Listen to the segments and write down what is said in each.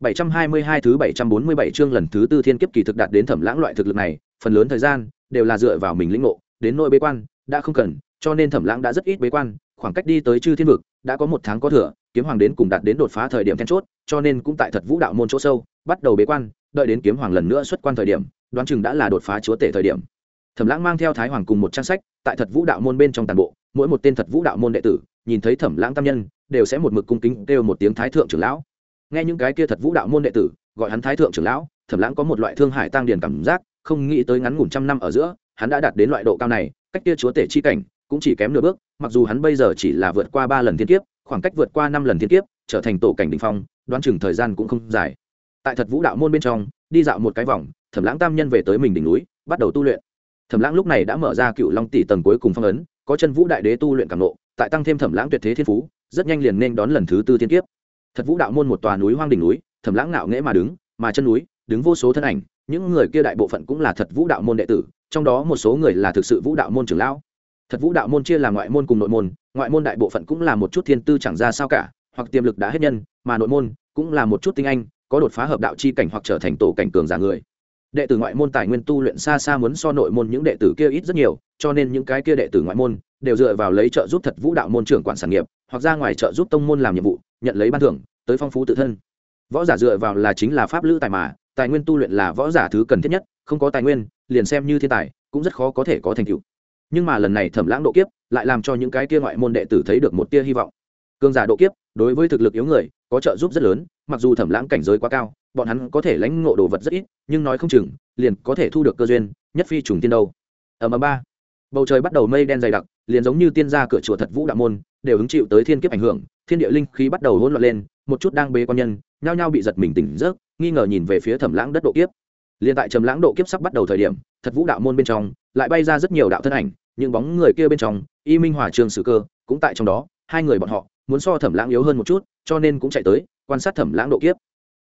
722 thứ 747 chương lần thứ tư thiên kiếp kỳ thực đạt đến thẩm lãng loại thực lực này, phần lớn thời gian đều là dựa vào mình lĩnh ngộ, đến nội bế quan đã không cần, cho nên thẩm lãng đã rất ít bế quan, khoảng cách đi tới chư thiên vực đã có một tháng có thừa, kiếm hoàng đến cùng đạt đến đột phá thời điểm then chốt, cho nên cũng tại thật vũ đạo môn chỗ sâu, bắt đầu bế quan, đợi đến kiếm hoàng lần nữa xuất quan thời điểm, đoán chừng đã là đột phá chúa tể thời điểm. Thẩm lãng mang theo thái hoàng cùng một trang sách, tại thật vũ đạo môn bên trong toàn bộ, mỗi một tên thật vũ đạo môn đệ tử, nhìn thấy thẩm lãng tam nhân, đều sẽ một mực cung kính kêu một tiếng thái thượng trưởng lão. Nghe những cái kia thật vũ đạo môn đệ tử, gọi hắn thái thượng trưởng lão thẩm lãng có một loại thương hải tăng điền cảm giác không nghĩ tới ngắn ngủn trăm năm ở giữa hắn đã đạt đến loại độ cao này cách kia chúa tể chi cảnh cũng chỉ kém nửa bước mặc dù hắn bây giờ chỉ là vượt qua ba lần thiên kiếp khoảng cách vượt qua năm lần thiên kiếp trở thành tổ cảnh đình phong đoán chừng thời gian cũng không dài. Tại thật vũ đạo môn bên trong đi dạo một cái vòng thẩm lãng tam nhân về tới mình đỉnh núi bắt đầu tu luyện. Thẩm lãng lúc này đã mở ra cựu long tỷ tầng cuối cùng phong ấn có chân vũ đại đế tu luyện càng lộ tại tăng thêm thẩm lãng tuyệt thế thiên phú rất nhanh liền nên đón lần thứ tư thiên kiếp thật vũ đạo môn một tòa núi hoang đỉnh núi thẩm lãng ngạo nghễ mà đứng, mà chân núi, đứng vô số thân ảnh, những người kia đại bộ phận cũng là thật vũ đạo môn đệ tử, trong đó một số người là thực sự vũ đạo môn trưởng lão. Thật vũ đạo môn chia làm ngoại môn cùng nội môn, ngoại môn đại bộ phận cũng là một chút thiên tư chẳng ra sao cả, hoặc tiềm lực đã hết nhân, mà nội môn cũng là một chút tinh anh, có đột phá hợp đạo chi cảnh hoặc trở thành tổ cảnh cường giả người. Đệ tử ngoại môn tài nguyên tu luyện xa xa muốn so nội môn những đệ tử kia ít rất nhiều, cho nên những cái kia đệ tử ngoại môn đều dựa vào lấy trợ giúp thật vũ đạo môn trưởng quản sản nghiệp, hoặc ra ngoài trợ giúp tông môn làm nhiệm vụ nhận lấy ban thưởng, tới phong phú tự thân. Võ giả dựa vào là chính là pháp lữ tài mà, tài nguyên tu luyện là võ giả thứ cần thiết nhất, không có tài nguyên, liền xem như thiên tài, cũng rất khó có thể có thành tựu. Nhưng mà lần này thẩm lãng độ kiếp, lại làm cho những cái kia ngoại môn đệ tử thấy được một tia hy vọng. Cương giả độ kiếp, đối với thực lực yếu người, có trợ giúp rất lớn, mặc dù thẩm lãng cảnh giới quá cao, bọn hắn có thể lãnh ngộ đồ vật rất ít, nhưng nói không chừng, liền có thể thu được cơ duyên, nhất phi trùng tiên đâu. Ở ầm ba. Bầu trời bắt đầu mây đen dày đặc liền giống như tiên gia cửa chùa thật vũ đạo môn, đều hứng chịu tới thiên kiếp ảnh hưởng, thiên địa linh khí bắt đầu hỗn loạn lên, một chút đang bế quan nhân, nhao nhao bị giật mình tỉnh giấc, nghi ngờ nhìn về phía thẩm lãng đất độ kiếp. Liền tại trầm lãng độ kiếp sắp bắt đầu thời điểm, thật vũ đạo môn bên trong lại bay ra rất nhiều đạo thân ảnh, những bóng người kia bên trong, y minh hòa trường sử cơ cũng tại trong đó, hai người bọn họ muốn so thẩm lãng yếu hơn một chút, cho nên cũng chạy tới, quan sát thẩm lãng độ kiếp.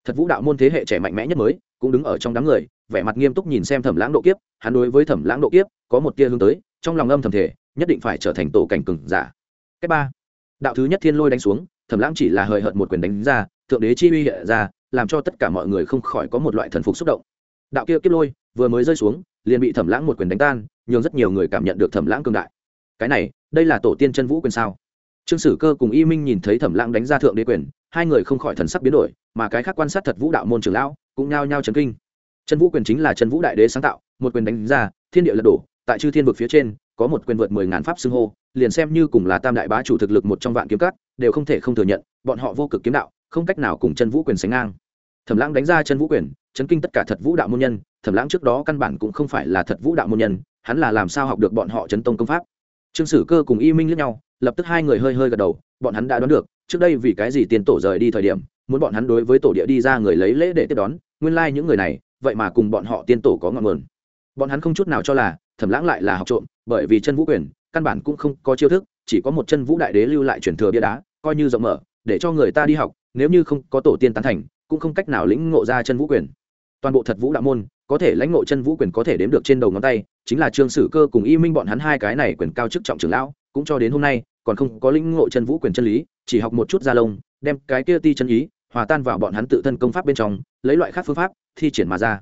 Thật vũ đạo môn thế hệ trẻ mạnh mẽ nhất mới, cũng đứng ở trong đám người, vẻ mặt nghiêm túc nhìn xem thẩm lãng độ kiếp, hắn đối với thẩm lãng độ kiếp có một tia hướng tới, trong lòng âm thầm thể nhất định phải trở thành tổ cảnh cường giả. Cách ba, đạo thứ nhất thiên lôi đánh xuống, thẩm lãng chỉ là hời hợt một quyền đánh ra, thượng đế chi uy hiện ra, làm cho tất cả mọi người không khỏi có một loại thần phục xúc động. Đạo kia kiếp lôi, vừa mới rơi xuống, liền bị thẩm lãng một quyền đánh tan, nhường rất nhiều người cảm nhận được thẩm lãng cường đại. Cái này, đây là tổ tiên chân vũ quyền sao? Trương sử cơ cùng y minh nhìn thấy thẩm lãng đánh ra thượng đế quyền, hai người không khỏi thần sắc biến đổi, mà cái khác quan sát thật vũ đạo môn trưởng lão cũng nhao nhao chấn kinh. Chân vũ quyền chính là chân vũ đại đế sáng tạo, một quyền đánh ra, thiên địa lật đổ, tại chư thiên vực phía trên có một quyền vượt mười ngàn pháp xưng hô, liền xem như cùng là tam đại bá chủ thực lực một trong vạn kiếm cắt đều không thể không thừa nhận, bọn họ vô cực kiếm đạo, không cách nào cùng chân vũ quyền sánh ngang. Thẩm lãng đánh ra chân vũ quyền, chấn kinh tất cả thật vũ đạo môn nhân, thẩm lãng trước đó căn bản cũng không phải là thật vũ đạo môn nhân, hắn là làm sao học được bọn họ chấn tông công pháp? Trương sử cơ cùng y minh lẫn nhau, lập tức hai người hơi hơi gật đầu, bọn hắn đã đoán được, trước đây vì cái gì tiền tổ rời đi thời điểm, muốn bọn hắn đối với tổ địa đi ra người lấy lễ để tiếp đón, nguyên lai những người này, vậy mà cùng bọn họ tiên tổ có ngọn nguồn. Bọn hắn không chút nào cho là thẩm lãng lại là học trộm, bởi vì chân vũ quyền, căn bản cũng không có chiêu thức, chỉ có một chân vũ đại đế lưu lại truyền thừa bia đá, coi như rộng mở, để cho người ta đi học, nếu như không có tổ tiên tán thành, cũng không cách nào lĩnh ngộ ra chân vũ quyền. Toàn bộ thật vũ đạo môn, có thể lãnh ngộ chân vũ quyền có thể đếm được trên đầu ngón tay, chính là trương sử cơ cùng y minh bọn hắn hai cái này quyền cao chức trọng trưởng lão, cũng cho đến hôm nay, còn không có lĩnh ngộ chân vũ quyền chân lý, chỉ học một chút gia lông, đem cái kia ti chân ý, hòa tan vào bọn hắn tự thân công pháp bên trong, lấy loại khác phương pháp thi triển mà ra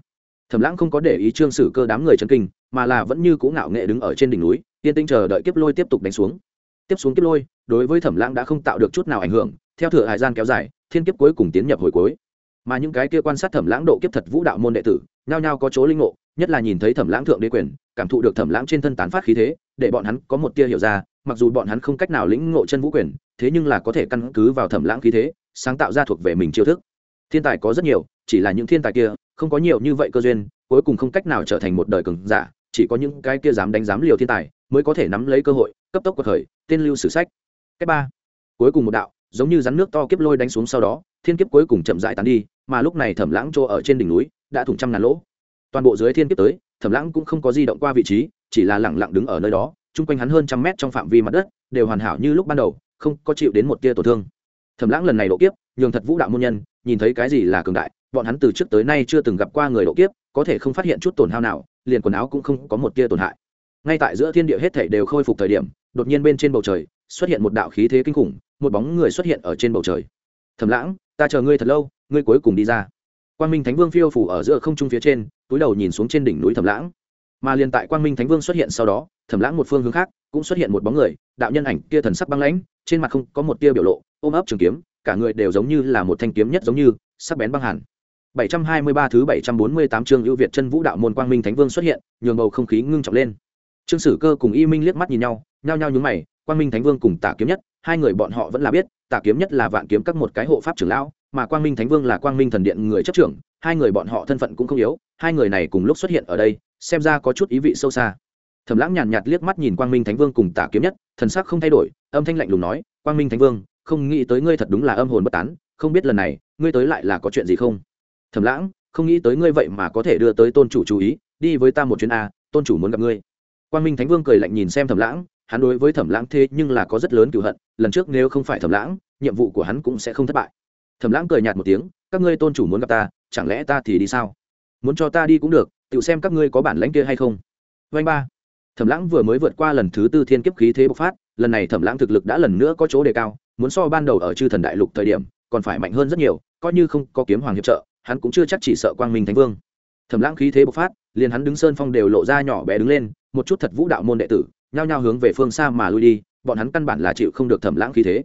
thẩm lãng không có để ý trương sử cơ đám người chân kinh, mà là vẫn như cũ ngạo nghệ đứng ở trên đỉnh núi, yên tinh chờ đợi kiếp lôi tiếp tục đánh xuống. Tiếp xuống kiếp lôi, đối với thẩm lãng đã không tạo được chút nào ảnh hưởng, theo thừa hải gian kéo dài, thiên kiếp cuối cùng tiến nhập hồi cuối. Mà những cái kia quan sát thẩm lãng độ kiếp thật vũ đạo môn đệ tử, nhao nhao có chỗ linh ngộ, nhất là nhìn thấy thẩm lãng thượng đế quyền, cảm thụ được thẩm lãng trên thân tán phát khí thế, để bọn hắn có một tia hiểu ra, mặc dù bọn hắn không cách nào lĩnh ngộ chân vũ quyền, thế nhưng là có thể căn cứ vào thẩm lãng khí thế, sáng tạo ra thuộc về mình chiêu thức. Thiên tài có rất nhiều, chỉ là những thiên tài kia không có nhiều như vậy cơ duyên, cuối cùng không cách nào trở thành một đời cường giả, chỉ có những cái kia dám đánh dám liều thiên tài mới có thể nắm lấy cơ hội, cấp tốc của thời tên lưu sử sách. Cách ba, cuối cùng một đạo, giống như rắn nước to kiếp lôi đánh xuống sau đó, thiên kiếp cuối cùng chậm rãi tán đi, mà lúc này thẩm lãng chỗ ở trên đỉnh núi đã thủng trăm ngàn lỗ. Toàn bộ dưới thiên kiếp tới, thẩm lãng cũng không có di động qua vị trí, chỉ là lẳng lặng đứng ở nơi đó, chung quanh hắn hơn trăm mét trong phạm vi mặt đất, đều hoàn hảo như lúc ban đầu, không có chịu đến một tia tổn thương. Thẩm lãng lần này độ kiếp, nhường thật vũ đạo môn nhân, nhìn thấy cái gì là cường đại bọn hắn từ trước tới nay chưa từng gặp qua người độ kiếp, có thể không phát hiện chút tổn hao nào, liền quần áo cũng không có một tia tổn hại. Ngay tại giữa thiên địa hết thảy đều khôi phục thời điểm, đột nhiên bên trên bầu trời xuất hiện một đạo khí thế kinh khủng, một bóng người xuất hiện ở trên bầu trời. Thầm lãng, ta chờ ngươi thật lâu, ngươi cuối cùng đi ra. Quang minh thánh vương phiêu phủ ở giữa không trung phía trên, túi đầu nhìn xuống trên đỉnh núi thẩm lãng. Mà liền tại quang minh thánh vương xuất hiện sau đó, thẩm lãng một phương hướng khác, cũng xuất hiện một bóng người, đạo nhân ảnh kia thần sắc băng lãnh, trên mặt không có một tia biểu lộ, ôm ấp trường kiếm, cả người đều giống như là một thanh kiếm nhất giống như, sắc bén băng hẳn 723 thứ 748 chương ưu việt chân vũ đạo môn quang minh thánh vương xuất hiện, nhường bầu không khí ngưng trọng lên. Trương sử cơ cùng y minh liếc mắt nhìn nhau, nhao nhao nhướng mày, quang minh thánh vương cùng tả kiếm nhất, hai người bọn họ vẫn là biết, tả kiếm nhất là vạn kiếm các một cái hộ pháp trưởng lão, mà quang minh thánh vương là quang minh thần điện người chấp trưởng, hai người bọn họ thân phận cũng không yếu, hai người này cùng lúc xuất hiện ở đây, xem ra có chút ý vị sâu xa. Thẩm lãng nhàn nhạt liếc mắt nhìn quang minh thánh vương cùng tả kiếm nhất, thần sắc không thay đổi, âm thanh lạnh lùng nói, quang minh thánh vương, không nghĩ tới ngươi thật đúng là âm hồn bất tán, không biết lần này, ngươi tới lại là có chuyện gì không? Thẩm lãng, không nghĩ tới ngươi vậy mà có thể đưa tới tôn chủ chú ý, đi với ta một chuyến a tôn chủ muốn gặp ngươi. Quan minh thánh vương cười lạnh nhìn xem thẩm lãng, hắn đối với thẩm lãng thế nhưng là có rất lớn cựu hận, lần trước nếu không phải thẩm lãng, nhiệm vụ của hắn cũng sẽ không thất bại. Thẩm lãng cười nhạt một tiếng, các ngươi tôn chủ muốn gặp ta, chẳng lẽ ta thì đi sao? Muốn cho ta đi cũng được, tự xem các ngươi có bản lãnh kia hay không. Vanh ba. Thẩm lãng vừa mới vượt qua lần thứ tư thiên kiếp khí thế bộc phát, lần này thẩm lãng thực lực đã lần nữa có chỗ đề cao, muốn so ban đầu ở chư thần đại lục thời điểm, còn phải mạnh hơn rất nhiều, coi như không có kiếm hoàng hiệp trợ hắn cũng chưa chắc chỉ sợ quang minh thánh vương. Thẩm lãng khí thế bộc phát, liền hắn đứng sơn phong đều lộ ra nhỏ bé đứng lên, một chút thật vũ đạo môn đệ tử, nhao nhao hướng về phương xa mà lui đi, bọn hắn căn bản là chịu không được thẩm lãng khí thế.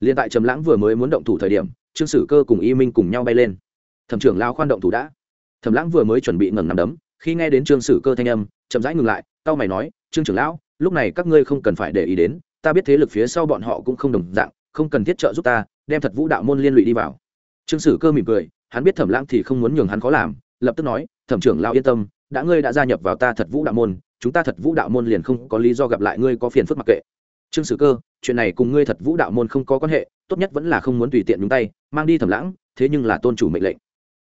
Liền tại trầm lãng vừa mới muốn động thủ thời điểm, trương sử cơ cùng y minh cùng nhau bay lên. Thẩm trưởng lao khoan động thủ đã. Thẩm lãng vừa mới chuẩn bị ngẩng nằm đấm, khi nghe đến trương sử cơ thanh âm, chậm rãi ngừng lại tao mày nói, trương trưởng lão, lúc này các ngươi không cần phải để ý đến, ta biết thế lực phía sau bọn họ cũng không đồng dạng, không cần thiết trợ giúp ta, đem thật vũ đạo môn liên lụy đi vào. Trương sử cơ mỉm cười hắn biết thẩm lãng thì không muốn nhường hắn khó làm, lập tức nói, thẩm trưởng lão yên tâm, đã ngươi đã gia nhập vào ta thật vũ đạo môn, chúng ta thật vũ đạo môn liền không có lý do gặp lại ngươi có phiền phức mặc kệ. Trương sử cơ, chuyện này cùng ngươi thật vũ đạo môn không có quan hệ, tốt nhất vẫn là không muốn tùy tiện nhúng tay, mang đi thẩm lãng, thế nhưng là tôn chủ mệnh lệnh.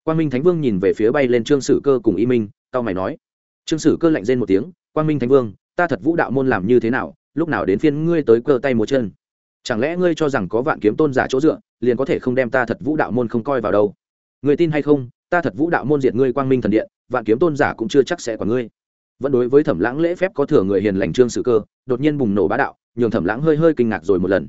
Quan minh thánh vương nhìn về phía bay lên trương sử cơ cùng y minh tao mày nói, trương sử cơ lạnh rên một tiếng quan minh thánh vương, ta thật vũ đạo môn làm như thế nào, lúc nào đến phiên ngươi tới cơ tay múa chân? Chẳng lẽ ngươi cho rằng có vạn kiếm tôn giả chỗ dựa, liền có thể không đem ta thật vũ đạo môn không coi vào đâu? Người tin hay không, ta thật vũ đạo môn diệt ngươi quang minh thần điện, vạn kiếm tôn giả cũng chưa chắc sẽ còn ngươi. Vẫn đối với thẩm lãng lễ phép có thừa người hiền lành trương sử cơ, đột nhiên bùng nổ bá đạo, nhường thẩm lãng hơi hơi kinh ngạc rồi một lần.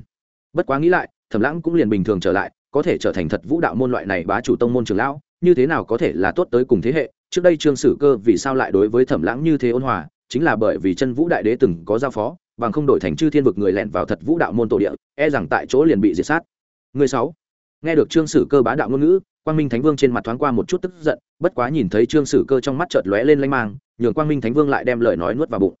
Bất quá nghĩ lại, thẩm lãng cũng liền bình thường trở lại, có thể trở thành thật vũ đạo môn loại này bá chủ tông môn trường lão, như thế nào có thể là tốt tới cùng thế hệ? Trước đây trương sử cơ vì sao lại đối với thẩm lãng như thế ôn hòa? Chính là bởi vì chân vũ đại đế từng có giao phó, bằng không đổi thành chư thiên vực người lẻn vào thật vũ đạo môn tổ địa e rằng tại chỗ liền bị diệt sát. Người sáu. Nghe được trương sử cơ bá đạo ngôn ngữ quang minh thánh vương trên mặt thoáng qua một chút tức giận, bất quá nhìn thấy trương sử cơ trong mắt chợt lóe lên lanh mang, nhường quang minh thánh vương lại đem lời nói nuốt vào bụng.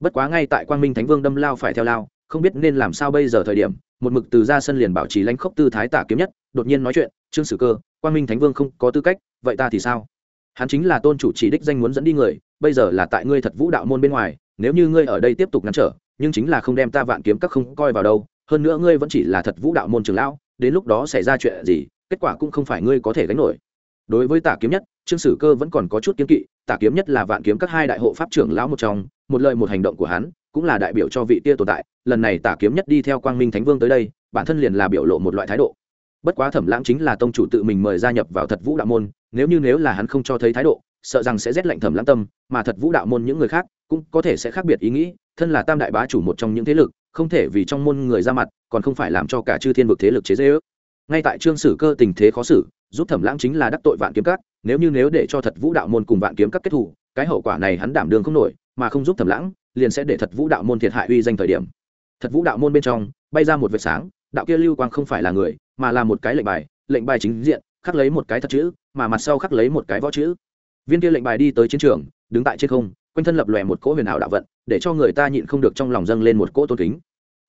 Bất quá ngay tại quang minh thánh vương đâm lao phải theo lao, không biết nên làm sao bây giờ thời điểm, một mực từ ra sân liền bảo trì lãnh khốc tư thái tả kiếm nhất, đột nhiên nói chuyện, trương sử cơ, quang minh thánh vương không có tư cách, vậy ta thì sao? Hắn chính là tôn chủ chỉ đích danh muốn dẫn đi người, bây giờ là tại ngươi thật vũ đạo môn bên ngoài, nếu như ngươi ở đây tiếp tục ngăn trở, nhưng chính là không đem ta vạn kiếm các không coi vào đâu, hơn nữa ngươi vẫn chỉ là thật vũ đạo môn trường lão, đến lúc đó xảy ra chuyện gì kết quả cũng không phải ngươi có thể gánh nổi. Đối với tả kiếm nhất, trương sử cơ vẫn còn có chút kiếm kỵ, tả kiếm nhất là vạn kiếm các hai đại hộ pháp trưởng lão một trong, một lời một hành động của hắn, cũng là đại biểu cho vị tia tồn tại. Lần này tả kiếm nhất đi theo quang minh thánh vương tới đây, bản thân liền là biểu lộ một loại thái độ. Bất quá thẩm lãng chính là tông chủ tự mình mời gia nhập vào thật vũ đạo môn, nếu như nếu là hắn không cho thấy thái độ, sợ rằng sẽ rét lạnh thẩm lãng tâm, mà thật vũ đạo môn những người khác cũng có thể sẽ khác biệt ý nghĩ, thân là tam đại bá chủ một trong những thế lực, không thể vì trong môn người ra mặt, còn không phải làm cho cả chư thiên vực thế lực chế dễ ước ngay tại trương sử cơ tình thế khó xử, giúp thẩm lãng chính là đắc tội vạn kiếm các, nếu như nếu để cho thật vũ đạo môn cùng vạn kiếm các kết thủ cái hậu quả này hắn đảm đường không nổi, mà không giúp thẩm lãng, liền sẽ để thật vũ đạo môn thiệt hại uy danh thời điểm. Thật vũ đạo môn bên trong, bay ra một vệt sáng, đạo kia lưu quang không phải là người, mà là một cái lệnh bài lệnh bài chính diện, khắc lấy một cái thật chữ, mà mặt sau khắc lấy một cái võ chữ. Viên kia lệnh bài đi tới chiến trường, đứng tại trên không, quanh thân lập lòe một cỗ huyền ảo đạo vận, để cho người ta nhịn không được trong lòng dâng lên một cỗ tôn kính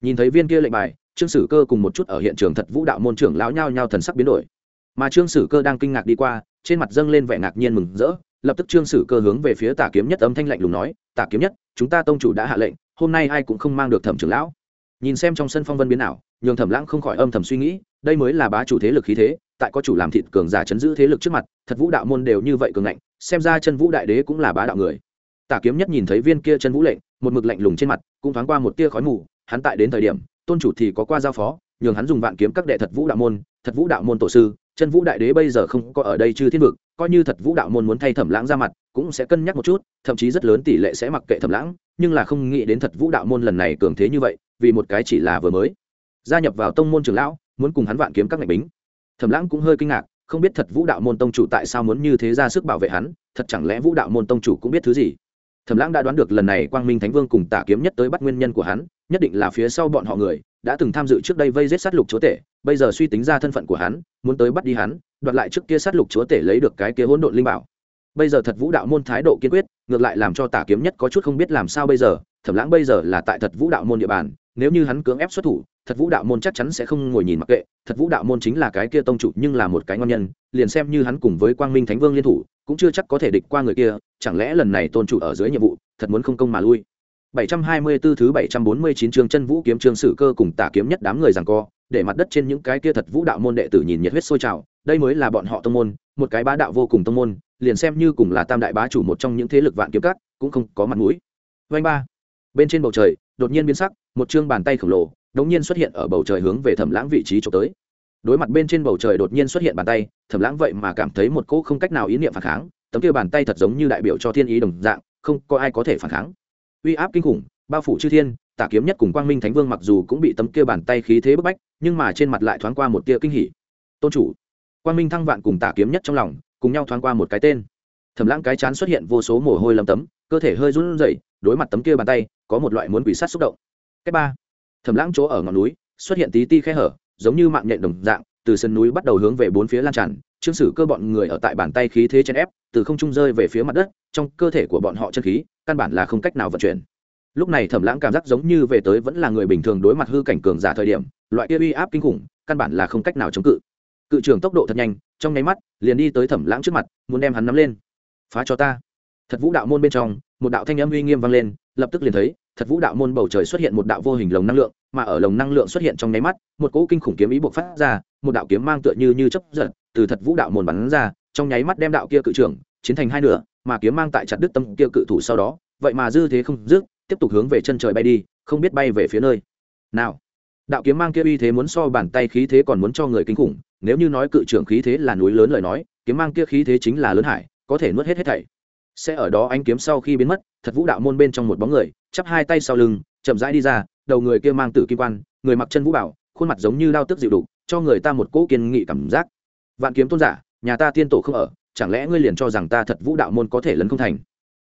nhìn thấy viên kia lệnh bài trương sử cơ cùng một chút ở hiện trường thật vũ đạo môn trưởng lão nhao nhao thần sắc biến đổi. Mà trương sử cơ đang kinh ngạc đi qua trên mặt dâng lên vẻ ngạc nhiên mừng rỡ lập tức trương sử cơ hướng về phía tả kiếm nhất âm thanh lạnh lùng nói tả kiếm nhất chúng ta tông chủ đã hạ lệnh hôm nay ai cũng không mang được thẩm trưởng lão. Nhìn xem trong sân phong vân biến nào, nhường thẩm lãng không khỏi âm thầm suy nghĩ đây mới là bá chủ thế lực khí thế tại có chủ làm thịt cường giả chấn giữ thế lực trước mặt thật vũ đạo môn đều như vậy cường ngạnh xem ra chân vũ đại đế cũng là bá đạo người. Tả kiếm nhất nhìn thấy viên kia chân vũ lệnh một mực lạnh lùng trên mặt cũng thoáng qua một tia khói mù hắn tại đến thời điểm, tôn chủ thì có qua giao phó, nhường hắn dùng vạn kiếm các đệ thật vũ đạo môn, thật vũ đạo môn tổ sư, chân vũ đại đế bây giờ không có ở đây chư thiên vực, coi như thật vũ đạo môn muốn thay thẩm lãng ra mặt, cũng sẽ cân nhắc một chút, thậm chí rất lớn tỷ lệ sẽ mặc kệ thẩm lãng, nhưng là không nghĩ đến thật vũ đạo môn lần này cường thế như vậy, vì một cái chỉ là vừa mới. Gia nhập vào tông môn trường lão, muốn cùng hắn vạn kiếm các ngạch bính. Thẩm lãng cũng hơi kinh ngạc, không biết thật vũ đạo môn tông chủ tại sao muốn như thế ra sức bảo vệ hắn, thật chẳng lẽ vũ đạo môn tông chủ cũng biết thứ gì? Thẩm lãng đã đoán được lần này quang minh thánh vương cùng tả kiếm nhất tới bắt nguyên nhân của hắn nhất định là phía sau bọn họ người, đã từng tham dự trước đây vây giết sát lục chúa tể, bây giờ suy tính ra thân phận của hắn, muốn tới bắt đi hắn, đoạt lại trước kia sát lục chúa tể lấy được cái kia hỗn độn linh bảo. Bây giờ thật vũ đạo môn thái độ kiên quyết, ngược lại làm cho tả kiếm nhất có chút không biết làm sao bây giờ, thẩm lãng bây giờ là tại thật vũ đạo môn địa bàn, nếu như hắn cưỡng ép xuất thủ, thật vũ đạo môn chắc chắn sẽ không ngồi nhìn mặc kệ, thật vũ đạo môn chính là cái kia tông chủ nhưng là một cái ngon nhân, liền xem như hắn cùng với quang minh thánh vương liên thủ, cũng chưa chắc có thể địch qua người kia, chẳng lẽ lần này tôn chủ ở dưới nhiệm vụ, thật muốn không công mà lui. 724 thứ 749 chương chân vũ kiếm chương sử cơ cùng tả kiếm nhất đám người giằng co, để mặt đất trên những cái kia thật vũ đạo môn đệ tử nhìn nhiệt huyết sôi trào, đây mới là bọn họ tông môn, một cái bá đạo vô cùng tông môn, liền xem như cùng là tam đại bá chủ một trong những thế lực vạn kiếm cắt, cũng không có mặt mũi. Vành ba. Bên trên bầu trời, đột nhiên biến sắc, một chương bàn tay khổng lồ, đột nhiên xuất hiện ở bầu trời hướng về Thẩm Lãng vị trí chụp tới. Đối mặt bên trên bầu trời đột nhiên xuất hiện bàn tay, Thẩm Lãng vậy mà cảm thấy một cỗ không cách nào ý niệm phản kháng, tấm kia bàn tay thật giống như đại biểu cho thiên ý đồng dạng, không có ai có thể phản kháng uy áp kinh khủng, bao phủ chư thiên, tả kiếm nhất cùng quang minh thánh vương mặc dù cũng bị tấm kia bàn tay khí thế bức bách, nhưng mà trên mặt lại thoáng qua một tia kinh hỉ. Tôn chủ, quang minh thăng vạn cùng tả kiếm nhất trong lòng, cùng nhau thoáng qua một cái tên. Thầm lãng cái chán xuất hiện vô số mồ hôi lầm tấm, cơ thể hơi run rẩy, đối mặt tấm kia bàn tay, có một loại muốn quỷ sát xúc động. Cách ba thầm lãng chỗ ở ngọn núi, xuất hiện tí ti khe hở, giống như mạng nhện đồng dạng, từ sân núi bắt đầu hướng về bốn phía lan tràn, trương sử cơ bọn người ở tại bàn tay khí thế chen ép, từ không trung rơi về phía mặt đất, trong cơ thể của bọn họ chân khí căn bản là không cách nào vận chuyển. Lúc này thẩm lãng cảm giác giống như về tới vẫn là người bình thường đối mặt hư cảnh cường giả thời điểm, loại kia uy áp kinh khủng, căn bản là không cách nào chống cự. Cự trưởng tốc độ thật nhanh, trong nháy mắt, liền đi tới thẩm lãng trước mặt, muốn đem hắn nắm lên. Phá cho ta. Thật vũ đạo môn bên trong, một đạo thanh âm uy nghiêm vang lên, lập tức liền thấy, thật vũ đạo môn bầu trời xuất hiện một đạo vô hình lồng năng lượng, mà ở lồng năng lượng xuất hiện trong nháy mắt, một cỗ kinh khủng kiếm ý buộc phát ra, một đạo kiếm mang tựa như như chấp giật, từ thật vũ đạo môn bắn ra, trong nháy mắt đem đạo kia cự trưởng, chiến thành hai nửa mà kiếm mang tại chặt đứt tâm kia cự thủ sau đó, vậy mà dư thế không dứt, tiếp tục hướng về chân trời bay đi, không biết bay về phía nơi. Nào, đạo kiếm mang kia uy thế muốn so bàn tay khí thế còn muốn cho người kinh khủng, nếu như nói cự trưởng khí thế là núi lớn lời nói, kiếm mang kia khí thế chính là lớn hải, có thể nuốt hết hết thảy. Sẽ ở đó anh kiếm sau khi biến mất, thật vũ đạo môn bên trong một bóng người, chắp hai tay sau lưng, chậm rãi đi ra, đầu người kia mang tử kim quan, người mặc chân vũ bảo, khuôn mặt giống như đao tức dịu đục, cho người ta một cỗ kiên nghị cảm giác. Vạn kiếm tôn giả, nhà ta tiên tổ không ở chẳng lẽ ngươi liền cho rằng ta thật vũ đạo môn có thể lấn không thành?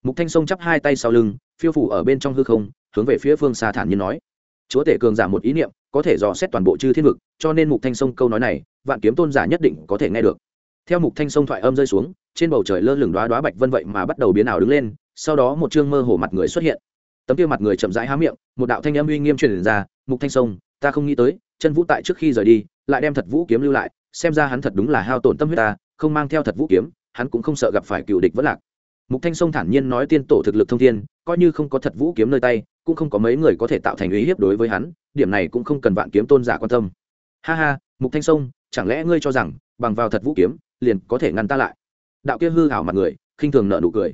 Mục thanh sông chắp hai tay sau lưng, phiêu phủ ở bên trong hư không, hướng về phía phương xa thản nhiên nói. Chúa tể cường giả một ý niệm, có thể dò xét toàn bộ chư thiên vực, cho nên mục thanh sông câu nói này, vạn kiếm tôn giả nhất định có thể nghe được. Theo mục thanh sông thoại âm rơi xuống, trên bầu trời lơ lửng đoá đoá bạch vân vậy mà bắt đầu biến ảo đứng lên, sau đó một chương mơ hồ mặt người xuất hiện. Tấm kia mặt người chậm rãi há miệng, một đạo thanh âm uy nghiêm truyền ra, mục thanh sông, ta không nghĩ tới, chân vũ tại trước khi rời đi, lại đem thật vũ kiếm lưu lại, xem ra hắn thật đúng là hao tổn tâm huyết ta không mang theo thật vũ kiếm, hắn cũng không sợ gặp phải cựu địch vất lạc. Mục thanh sông thản nhiên nói tiên tổ thực lực thông thiên, coi như không có thật vũ kiếm nơi tay, cũng không có mấy người có thể tạo thành uy hiếp đối với hắn, điểm này cũng không cần vạn kiếm tôn giả quan tâm. Ha ha, mục thanh sông chẳng lẽ ngươi cho rằng, bằng vào thật vũ kiếm, liền có thể ngăn ta lại? Đạo kia hư hảo mặt người, khinh thường nợ nụ cười.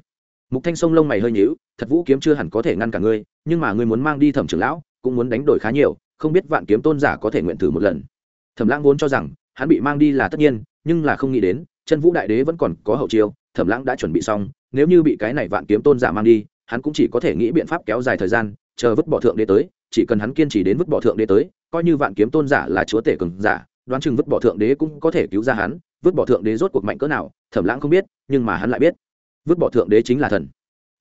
Mục thanh sông lông mày hơi nhíu, thật vũ kiếm chưa hẳn có thể ngăn cả ngươi, nhưng mà ngươi muốn mang đi thẩm trưởng lão, cũng muốn đánh đổi khá nhiều, không biết vạn kiếm tôn giả có thể nguyện thử một lần. Thẩm lãng vốn cho rằng, hắn bị mang đi là tất nhiên, nhưng là không nghĩ đến chân vũ đại đế vẫn còn có hậu chiêu, thẩm lãng đã chuẩn bị xong, nếu như bị cái này vạn kiếm tôn giả mang đi, hắn cũng chỉ có thể nghĩ biện pháp kéo dài thời gian, chờ vứt bỏ thượng đế tới, chỉ cần hắn kiên trì đến vứt bỏ thượng đế tới, coi như vạn kiếm tôn giả là chúa tể cường giả, đoán chừng vứt bỏ thượng đế cũng có thể cứu ra hắn, vứt bỏ thượng đế rốt cuộc mạnh cỡ nào, thẩm lãng không biết, nhưng mà hắn lại biết. Vứt bỏ thượng đế chính là thần.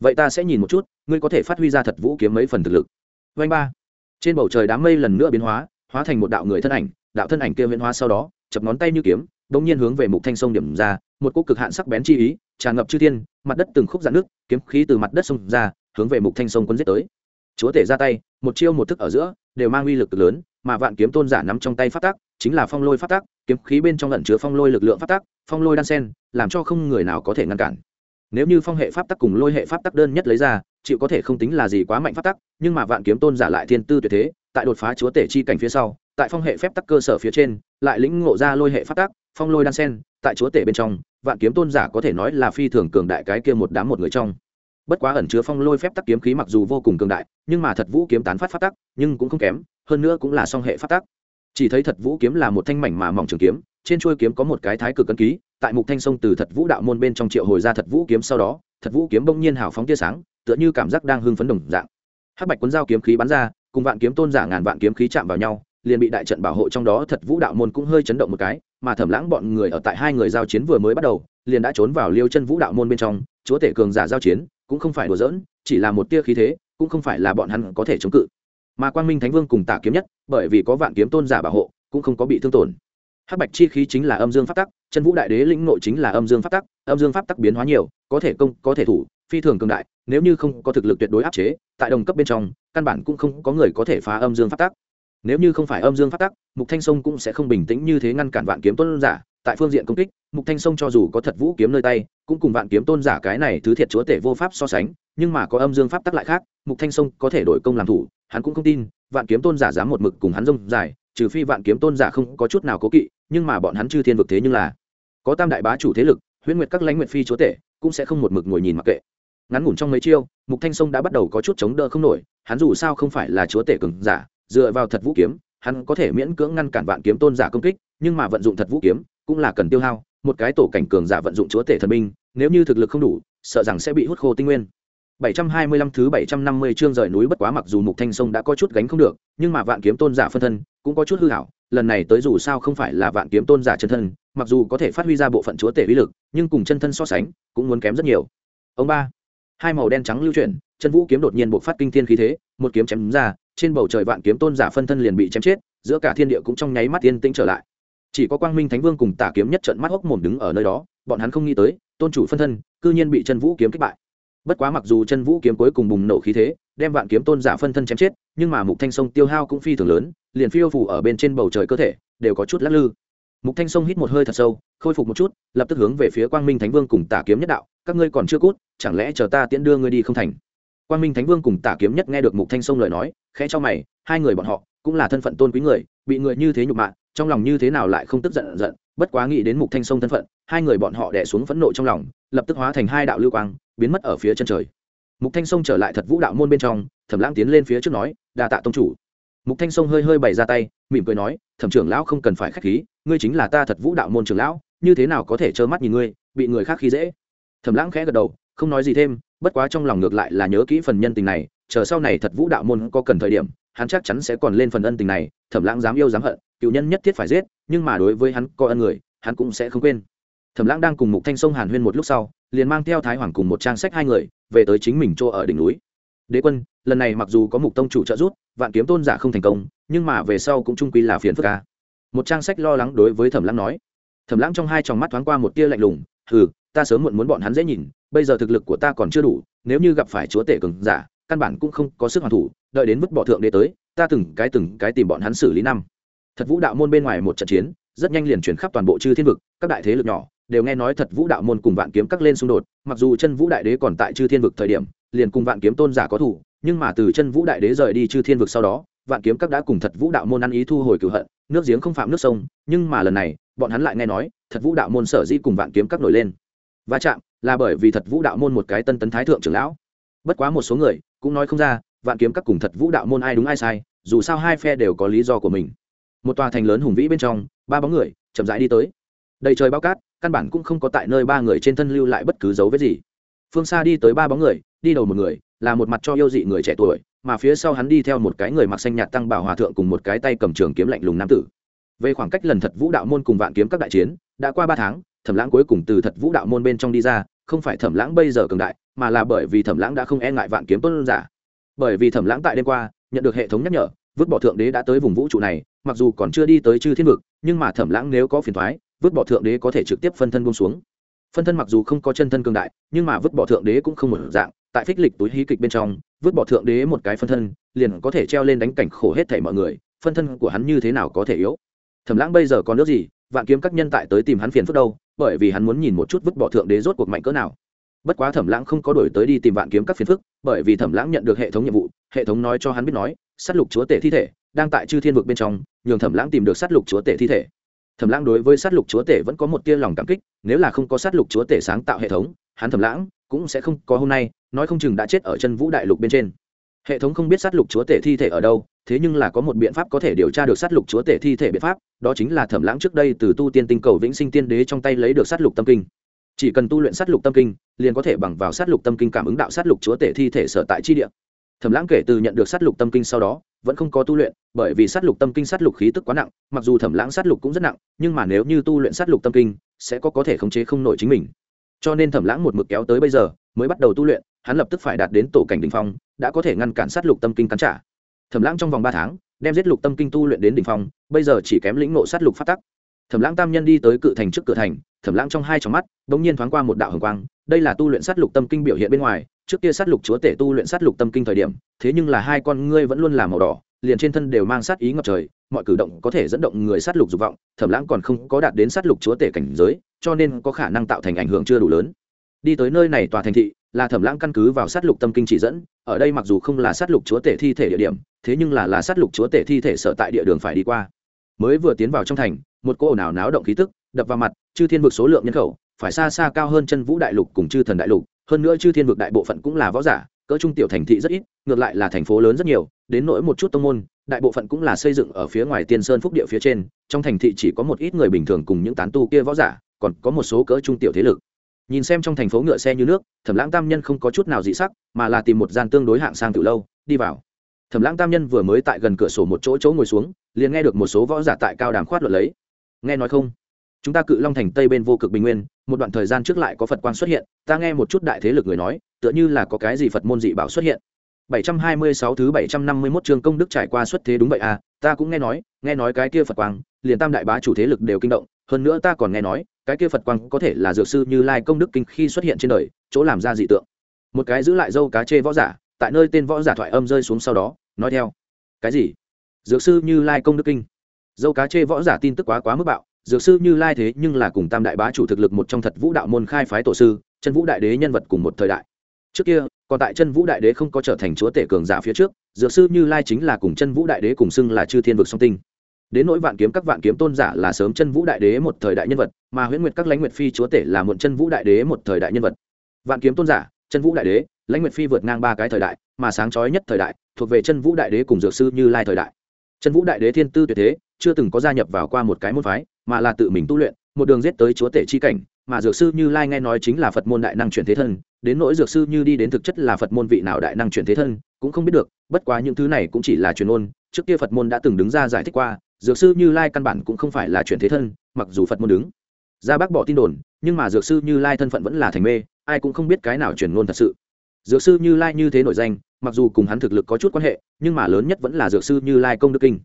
Vậy ta sẽ nhìn một chút, ngươi có thể phát huy ra thật vũ kiếm mấy phần thực lực. Vanh ba. Trên bầu trời đám mây lần nữa biến hóa hóa thành một đạo người thân ảnh, đạo thân ảnh kia biến hóa sau đó, chập ngón tay như kiếm bỗng nhiên hướng về mục thanh sông điểm ra, một cỗ cực hạn sắc bén chi ý, tràn ngập chư thiên, mặt đất từng khúc dạn nước, kiếm khí từ mặt đất sông ra, hướng về mục thanh sông quân giết tới. Chúa tể ra tay, một chiêu một thức ở giữa, đều mang uy lực cực lớn, mà vạn kiếm tôn giả nắm trong tay phát tác chính là phong lôi phát tác kiếm khí bên trong lẩn chứa phong lôi lực lượng phát tác phong lôi đan sen, làm cho không người nào có thể ngăn cản. Nếu như phong hệ pháp tắc cùng lôi hệ pháp tắc đơn nhất lấy ra, chịu có thể không tính là gì quá mạnh pháp tắc, nhưng mà vạn kiếm tôn giả lại thiên tư tuyệt thế, tại đột phá chúa tể chi cảnh phía sau, tại phong hệ phép tắc cơ sở phía trên, lại lĩnh ngộ ra lôi hệ pháp tắc phong lôi đan sen, tại chúa tể bên trong, vạn kiếm tôn giả có thể nói là phi thường cường đại cái kia một đám một người trong. Bất quá ẩn chứa phong lôi phép tắc kiếm khí mặc dù vô cùng cường đại, nhưng mà thật vũ kiếm tán phát phát tắc, nhưng cũng không kém, hơn nữa cũng là song hệ phát tắc. Chỉ thấy thật vũ kiếm là một thanh mảnh mà mỏng trường kiếm, trên chuôi kiếm có một cái thái cực cân ký, tại mục thanh sông từ thật vũ đạo môn bên trong triệu hồi ra thật vũ kiếm sau đó, thật vũ kiếm bỗng nhiên hào phóng tia sáng, tựa như cảm giác đang hưng phấn đồng dạng. Hắc bạch cuốn dao kiếm khí bắn ra, cùng vạn kiếm tôn giả ngàn vạn kiếm khí chạm vào nhau, liền bị đại trận bảo hộ trong đó thật vũ đạo môn cũng hơi chấn động một cái mà thẩm lãng bọn người ở tại hai người giao chiến vừa mới bắt đầu, liền đã trốn vào liêu chân vũ đạo môn bên trong, chúa tể cường giả giao chiến, cũng không phải đùa giỡn, chỉ là một tia khí thế, cũng không phải là bọn hắn có thể chống cự. Mà quang minh thánh vương cùng tả kiếm nhất, bởi vì có vạn kiếm tôn giả bảo hộ, cũng không có bị thương tổn. Hắc bạch chi khí chính là âm dương pháp tắc, chân vũ đại đế lĩnh nội chính là âm dương pháp tắc, âm dương pháp tắc biến hóa nhiều, có thể công, có thể thủ, phi thường cường đại, nếu như không có thực lực tuyệt đối áp chế, tại đồng cấp bên trong, căn bản cũng không có người có thể phá âm dương pháp tắc nếu như không phải âm dương pháp tắc, mục thanh sông cũng sẽ không bình tĩnh như thế ngăn cản vạn kiếm tôn giả, tại phương diện công kích, mục thanh sông cho dù có thật vũ kiếm nơi tay, cũng cùng vạn kiếm tôn giả cái này thứ thiệt chúa tể vô pháp so sánh, nhưng mà có âm dương pháp tắc lại khác, mục thanh sông có thể đổi công làm thủ, hắn cũng không tin, vạn kiếm tôn giả dám một mực cùng hắn rông dài, trừ phi vạn kiếm tôn giả không có chút nào cố kỵ, nhưng mà bọn hắn chư thiên vực thế nhưng là có tam đại bá chủ thế lực, huyễn nguyệt các lãnh nguyệt phi chúa tể, cũng sẽ không một mực ngồi nhìn mặc kệ. Ngắn ngủn trong mấy chiêu, mục thanh sông đã bắt đầu có chút chống đỡ không nổi, hắn dù sao không phải là chúa tể cường giả dựa vào thật vũ kiếm hắn có thể miễn cưỡng ngăn cản vạn kiếm tôn giả công kích nhưng mà vận dụng thật vũ kiếm cũng là cần tiêu hao. Một cái tổ cảnh cường giả vận dụng chúa tể thần binh nếu như thực lực không đủ sợ rằng sẽ bị hút khô tinh nguyên. 725 thứ 750 chương rời núi bất quá mặc dù Mục Thanh Sông đã có chút gánh không được, nhưng mà Vạn Kiếm Tôn giả phân thân cũng có chút hư ảo, lần này tới dù sao không phải là Vạn Kiếm Tôn giả chân thân, mặc dù có thể phát huy ra bộ phận chúa tể uy lực, nhưng cùng chân thân so sánh, cũng muốn kém rất nhiều. Ông ba, hai màu đen trắng lưu chuyển, chân vũ kiếm đột nhiên bộc phát kinh thiên khí thế, một kiếm chém ra, trên bầu trời Vạn Kiếm Tôn giả phân thân liền bị chém chết, giữa cả thiên địa cũng trong nháy mắt yên tĩnh trở lại. Chỉ có Quang Minh Thánh Vương cùng Tả Kiếm nhất trận mắt hốc mồm đứng ở nơi đó, bọn hắn không nghĩ tới, tôn chủ phân thân, cư nhiên bị chân vũ kiếm kích bại. Bất quá mặc dù chân vũ kiếm cuối cùng bùng nổ khí thế đem vạn kiếm tôn giả phân thân chém chết nhưng mà mục thanh sông tiêu hao cũng phi thường lớn liền phiêu phủ ở bên trên bầu trời cơ thể đều có chút lắc lư. Mục thanh sông hít một hơi thật sâu khôi phục một chút lập tức hướng về phía quang minh thánh vương cùng tả kiếm nhất đạo các ngươi còn chưa cút chẳng lẽ chờ ta tiễn đưa ngươi đi không thành? Quan minh thánh vương cùng tả kiếm nhất nghe được mục thanh sông lời nói, khẽ cho mày, hai người bọn họ cũng là thân phận tôn quý người, bị người như thế nhục mạ, trong lòng như thế nào lại không tức giận giận, bất quá nghĩ đến mục thanh sông thân phận, hai người bọn họ đẻ xuống phẫn nộ trong lòng, lập tức hóa thành hai đạo lưu quang, biến mất ở phía chân trời. Mục thanh sông trở lại thật vũ đạo môn bên trong, thẩm lãng tiến lên phía trước nói, đa tạ tông chủ. Mục thanh sông hơi hơi bày ra tay, mỉm cười nói, thẩm trưởng lão không cần phải khách khí, ngươi chính là ta thật vũ đạo môn trưởng lão, như thế nào có thể trơ mắt nhìn ngươi, bị người khác khi dễ? Thẩm lãng khẽ gật đầu, không nói gì thêm bất quá trong lòng ngược lại là nhớ kỹ phần nhân tình này, chờ sau này thật vũ đạo môn có cần thời điểm, hắn chắc chắn sẽ còn lên phần ân tình này, thẩm lãng dám yêu dám hận, cựu nhân nhất thiết phải giết, nhưng mà đối với hắn có ân người, hắn cũng sẽ không quên. Thẩm lãng đang cùng mục thanh sông hàn huyên một lúc sau, liền mang theo thái hoàng cùng một trang sách hai người, về tới chính mình chỗ ở đỉnh núi. Đế quân, lần này mặc dù có mục tông chủ trợ giúp, vạn kiếm tôn giả không thành công, nhưng mà về sau cũng trung quy là phiền phức ca một trang sách lo lắng đối với thẩm lãng nói. Thẩm lãng trong hai tròng mắt thoáng qua một tia lạnh lùng, hừ, ta sớm muộn muốn bọn hắn dễ nhìn bây giờ thực lực của ta còn chưa đủ, nếu như gặp phải chúa tể cường giả, căn bản cũng không có sức hoàn thủ, đợi đến mức bỏ thượng đế tới, ta từng cái từng cái tìm bọn hắn xử lý năm. Thật vũ đạo môn bên ngoài một trận chiến, rất nhanh liền chuyển khắp toàn bộ chư thiên vực, các đại thế lực nhỏ đều nghe nói thật vũ đạo môn cùng vạn kiếm các lên xung đột, mặc dù chân vũ đại đế còn tại chư thiên vực thời điểm, liền cùng vạn kiếm tôn giả có thủ, nhưng mà từ chân vũ đại đế rời đi chư thiên vực sau đó, vạn kiếm các đã cùng thật vũ đạo môn ăn ý thu hồi cửu hận, nước giếng không phạm nước sông, nhưng mà lần này, bọn hắn lại nghe nói, thật vũ đạo môn sở dĩ cùng vạn kiếm các nổi lên. Va chạm là bởi vì thật vũ đạo môn một cái tân tấn thái thượng trưởng lão. Bất quá một số người cũng nói không ra, vạn kiếm các cùng thật vũ đạo môn ai đúng ai sai, dù sao hai phe đều có lý do của mình. Một tòa thành lớn hùng vĩ bên trong, ba bóng người chậm rãi đi tới. Đầy trời bao cát, căn bản cũng không có tại nơi ba người trên thân lưu lại bất cứ dấu vết gì. Phương xa đi tới ba bóng người, đi đầu một người, là một mặt cho yêu dị người trẻ tuổi, mà phía sau hắn đi theo một cái người mặc xanh nhạt tăng bảo hòa thượng cùng một cái tay cầm trường kiếm lạnh lùng nam tử. Về khoảng cách lần thật vũ đạo môn cùng vạn kiếm các đại chiến, đã qua ba tháng, thẩm lãng cuối cùng từ thật vũ đạo môn bên trong đi ra không phải thẩm lãng bây giờ cường đại, mà là bởi vì thẩm lãng đã không e ngại vạn kiếm tôn giả. Bởi vì thẩm lãng tại đêm qua, nhận được hệ thống nhắc nhở, vứt bỏ thượng đế đã tới vùng vũ trụ này, mặc dù còn chưa đi tới chư thiên vực, nhưng mà thẩm lãng nếu có phiền thoái, vứt bỏ thượng đế có thể trực tiếp phân thân buông xuống. Phân thân mặc dù không có chân thân cường đại, nhưng mà vứt bỏ thượng đế cũng không một dạng, tại phích lịch túi hí kịch bên trong, vứt bỏ thượng đế một cái phân thân, liền có thể treo lên đánh cảnh khổ hết thảy mọi người, phân thân của hắn như thế nào có thể yếu? Thẩm lãng bây giờ còn nước gì vạn kiếm các nhân tại tới tìm hắn phiền phức đâu, bởi vì hắn muốn nhìn một chút vứt bỏ thượng đế rốt cuộc mạnh cỡ nào. Bất quá thẩm lãng không có đổi tới đi tìm vạn kiếm các phiền phức, bởi vì thẩm lãng nhận được hệ thống nhiệm vụ, hệ thống nói cho hắn biết nói s á t lục chúa tể thi thể đang tại chư thiên vực bên trong, nhường thẩm lãng tìm được s á t lục chúa tể thi thể. Thẩm lãng đối với s á t lục chúa tể vẫn có một tia lòng cảm kích, nếu là không có s á t lục chúa tể sáng tạo hệ thống, hắn thẩm lãng cũng sẽ không có hôm nay, nói không chừng đã chết ở chân vũ đại lục bên trên. Hệ thống không biết s á t lục chúa tể thi thể ở đâu thế nhưng là có một biện pháp có thể điều tra được sát lục chúa tể thi thể biện pháp đó chính là thẩm lãng trước đây từ tu tiên tinh cầu vĩnh sinh tiên đế trong tay lấy được sát lục tâm kinh chỉ cần tu luyện sát lục tâm kinh liền có thể bằng vào sát lục tâm kinh cảm ứng đạo sát lục chúa tể thi thể sở tại chi địa thẩm lãng kể từ nhận được sát lục tâm kinh sau đó vẫn không có tu luyện bởi vì sát lục tâm kinh sát lục khí tức quá nặng mặc dù thẩm lãng sát lục cũng rất nặng nhưng mà nếu như tu luyện sát lục tâm kinh sẽ có có thể khống chế không nổi chính mình cho nên thẩm lãng một mực kéo tới bây giờ mới bắt đầu tu luyện hắn lập tức phải đạt đến tổ cảnh đ ỉ n h phong đã có thể ngăn cản sát lục tâm kinh cắn trả thẩm lãng trong vòng ba tháng, đem giết lục tâm kinh tu luyện đến đỉnh phong, bây giờ chỉ kém lĩnh nộ sát lục phát tắc. Thẩm lãng tam nhân đi tới cự thành trước cửa thành, thẩm lãng trong hai trong mắt đ nhiên thoáng qua một đạo hồng quang, đây là tu luyện sát lục tâm kinh biểu hiện bên ngoài, trước kia sát lục chúa tể tu luyện sát lục tâm kinh thời điểm, thế nhưng là hai con ngươi vẫn luôn là màu đỏ, liền trên thân đều mang sát ý ngập trời, mọi cử động có thể dẫn động người sát lục dục vọng, thẩm lãng còn không có đạt đến sát lục chúa tể cảnh giới, cho nên có khả năng tạo thành ảnh hưởng chưa đủ lớn. Đi tới nơi này tòa thành thị, là thẩm lãng căn cứ vào sát lục tâm kinh chỉ dẫn, ở đây mặc dù không là sát lục chúa tể thi thể địa điểm thế nhưng là là sát lục chúa tể thi thể sở tại địa đường phải đi qua. Mới vừa tiến vào trong thành, một cô ồn ào náo động khí tức đập vào mặt, chư thiên vực số lượng nhân khẩu, phải xa xa cao hơn chân vũ đại lục cùng chư thần đại lục, hơn nữa chư thiên vực đại bộ phận cũng là võ giả, cỡ trung tiểu thành thị rất ít, ngược lại là thành phố lớn rất nhiều, đến nỗi một chút tông môn, đại bộ phận cũng là xây dựng ở phía ngoài tiên sơn phúc địa phía trên, trong thành thị chỉ có một ít người bình thường cùng những tán tu kia võ giả, còn có một số cỡ trung tiểu thế lực. Nhìn xem trong thành phố ngựa xe như nước, thẩm lãng tam nhân không có chút nào dị sắc, mà là tìm một gian tương đối hạng sang từ lâu, đi vào thẩm lãng tam nhân vừa mới tại gần cửa sổ một chỗ chỗ ngồi xuống, liền nghe được một số võ giả tại cao đàm khoát luận lấy. Nghe nói không? Chúng ta cự long thành tây bên vô cực bình nguyên, một đoạn thời gian trước lại có phật quan xuất hiện, ta nghe một chút đại thế lực người nói, tựa như là có cái gì phật môn dị bảo xuất hiện. 726 thứ 751 chương công đức trải qua xuất thế đúng vậy à ta cũng nghe nói nghe nói cái kia phật quang, liền tam đại bá chủ thế lực đều kinh động, hơn nữa ta còn nghe nói, cái kia phật quang có thể là dược sư như lai công đức kinh khi xuất hiện trên đời, chỗ làm ra dị tượng. Một cái giữ lại dâu cá chê võ giả, tại nơi tên võ giả thoại âm rơi xuống sau đó nói theo. Cái gì? Dược sư như lai công đức kinh. Dâu cá chê võ giả tin tức quá quá mức bạo, dược sư như lai thế nhưng là cùng tam đại bá chủ thực lực một trong thật vũ đạo môn khai phái tổ sư, chân vũ đại đế nhân vật cùng một thời đại. Trước kia, còn tại chân vũ đại đế không có trở thành chúa tể cường giả phía trước, dược sư như lai chính là cùng chân vũ đại đế cùng xưng là chư thiên vực song tinh. Đến nỗi vạn kiếm các vạn kiếm tôn giả là sớm chân vũ đại đế một thời đại nhân vật, mà huyễn nguyệt các lãnh nguyệt phi chúa tể là một chân vũ đại đế một thời đại nhân vật. Vạn kiếm tôn giả, chân vũ đại đế, lãnh nguyệt phi vượt ngang ba cái thời đại, mà sáng chói nhất thời đại thuộc về chân vũ đại đế cùng dược sư như lai thời đại. Chân vũ đại đế thiên tư tuyệt thế, chưa từng có gia nhập vào qua một cái môn phái, mà là tự mình tu luyện, một đường giết tới chúa tể chi cảnh, mà dược sư như lai nghe nói chính là phật môn đại năng chuyển thế thân, đến nỗi dược sư như đi đến thực chất là phật môn vị nào đại năng chuyển thế thân, cũng không biết được, bất quá những thứ này cũng chỉ là truyền ôn trước kia phật môn đã từng đứng ra giải thích qua, dược sư như lai căn bản cũng không phải là chuyển thế thân, mặc dù phật môn đứng. Ra bác bỏ tin đồn, nhưng mà dược sư như lai thân phận vẫn là thành mê, ai cũng không biết cái nào truyền ngôn thật sự dược sư như lai như thế nổi danh, mặc dù cùng hắn thực lực có chút quan hệ, nhưng mà lớn nhất vẫn là dược sư như lai công đức kinh.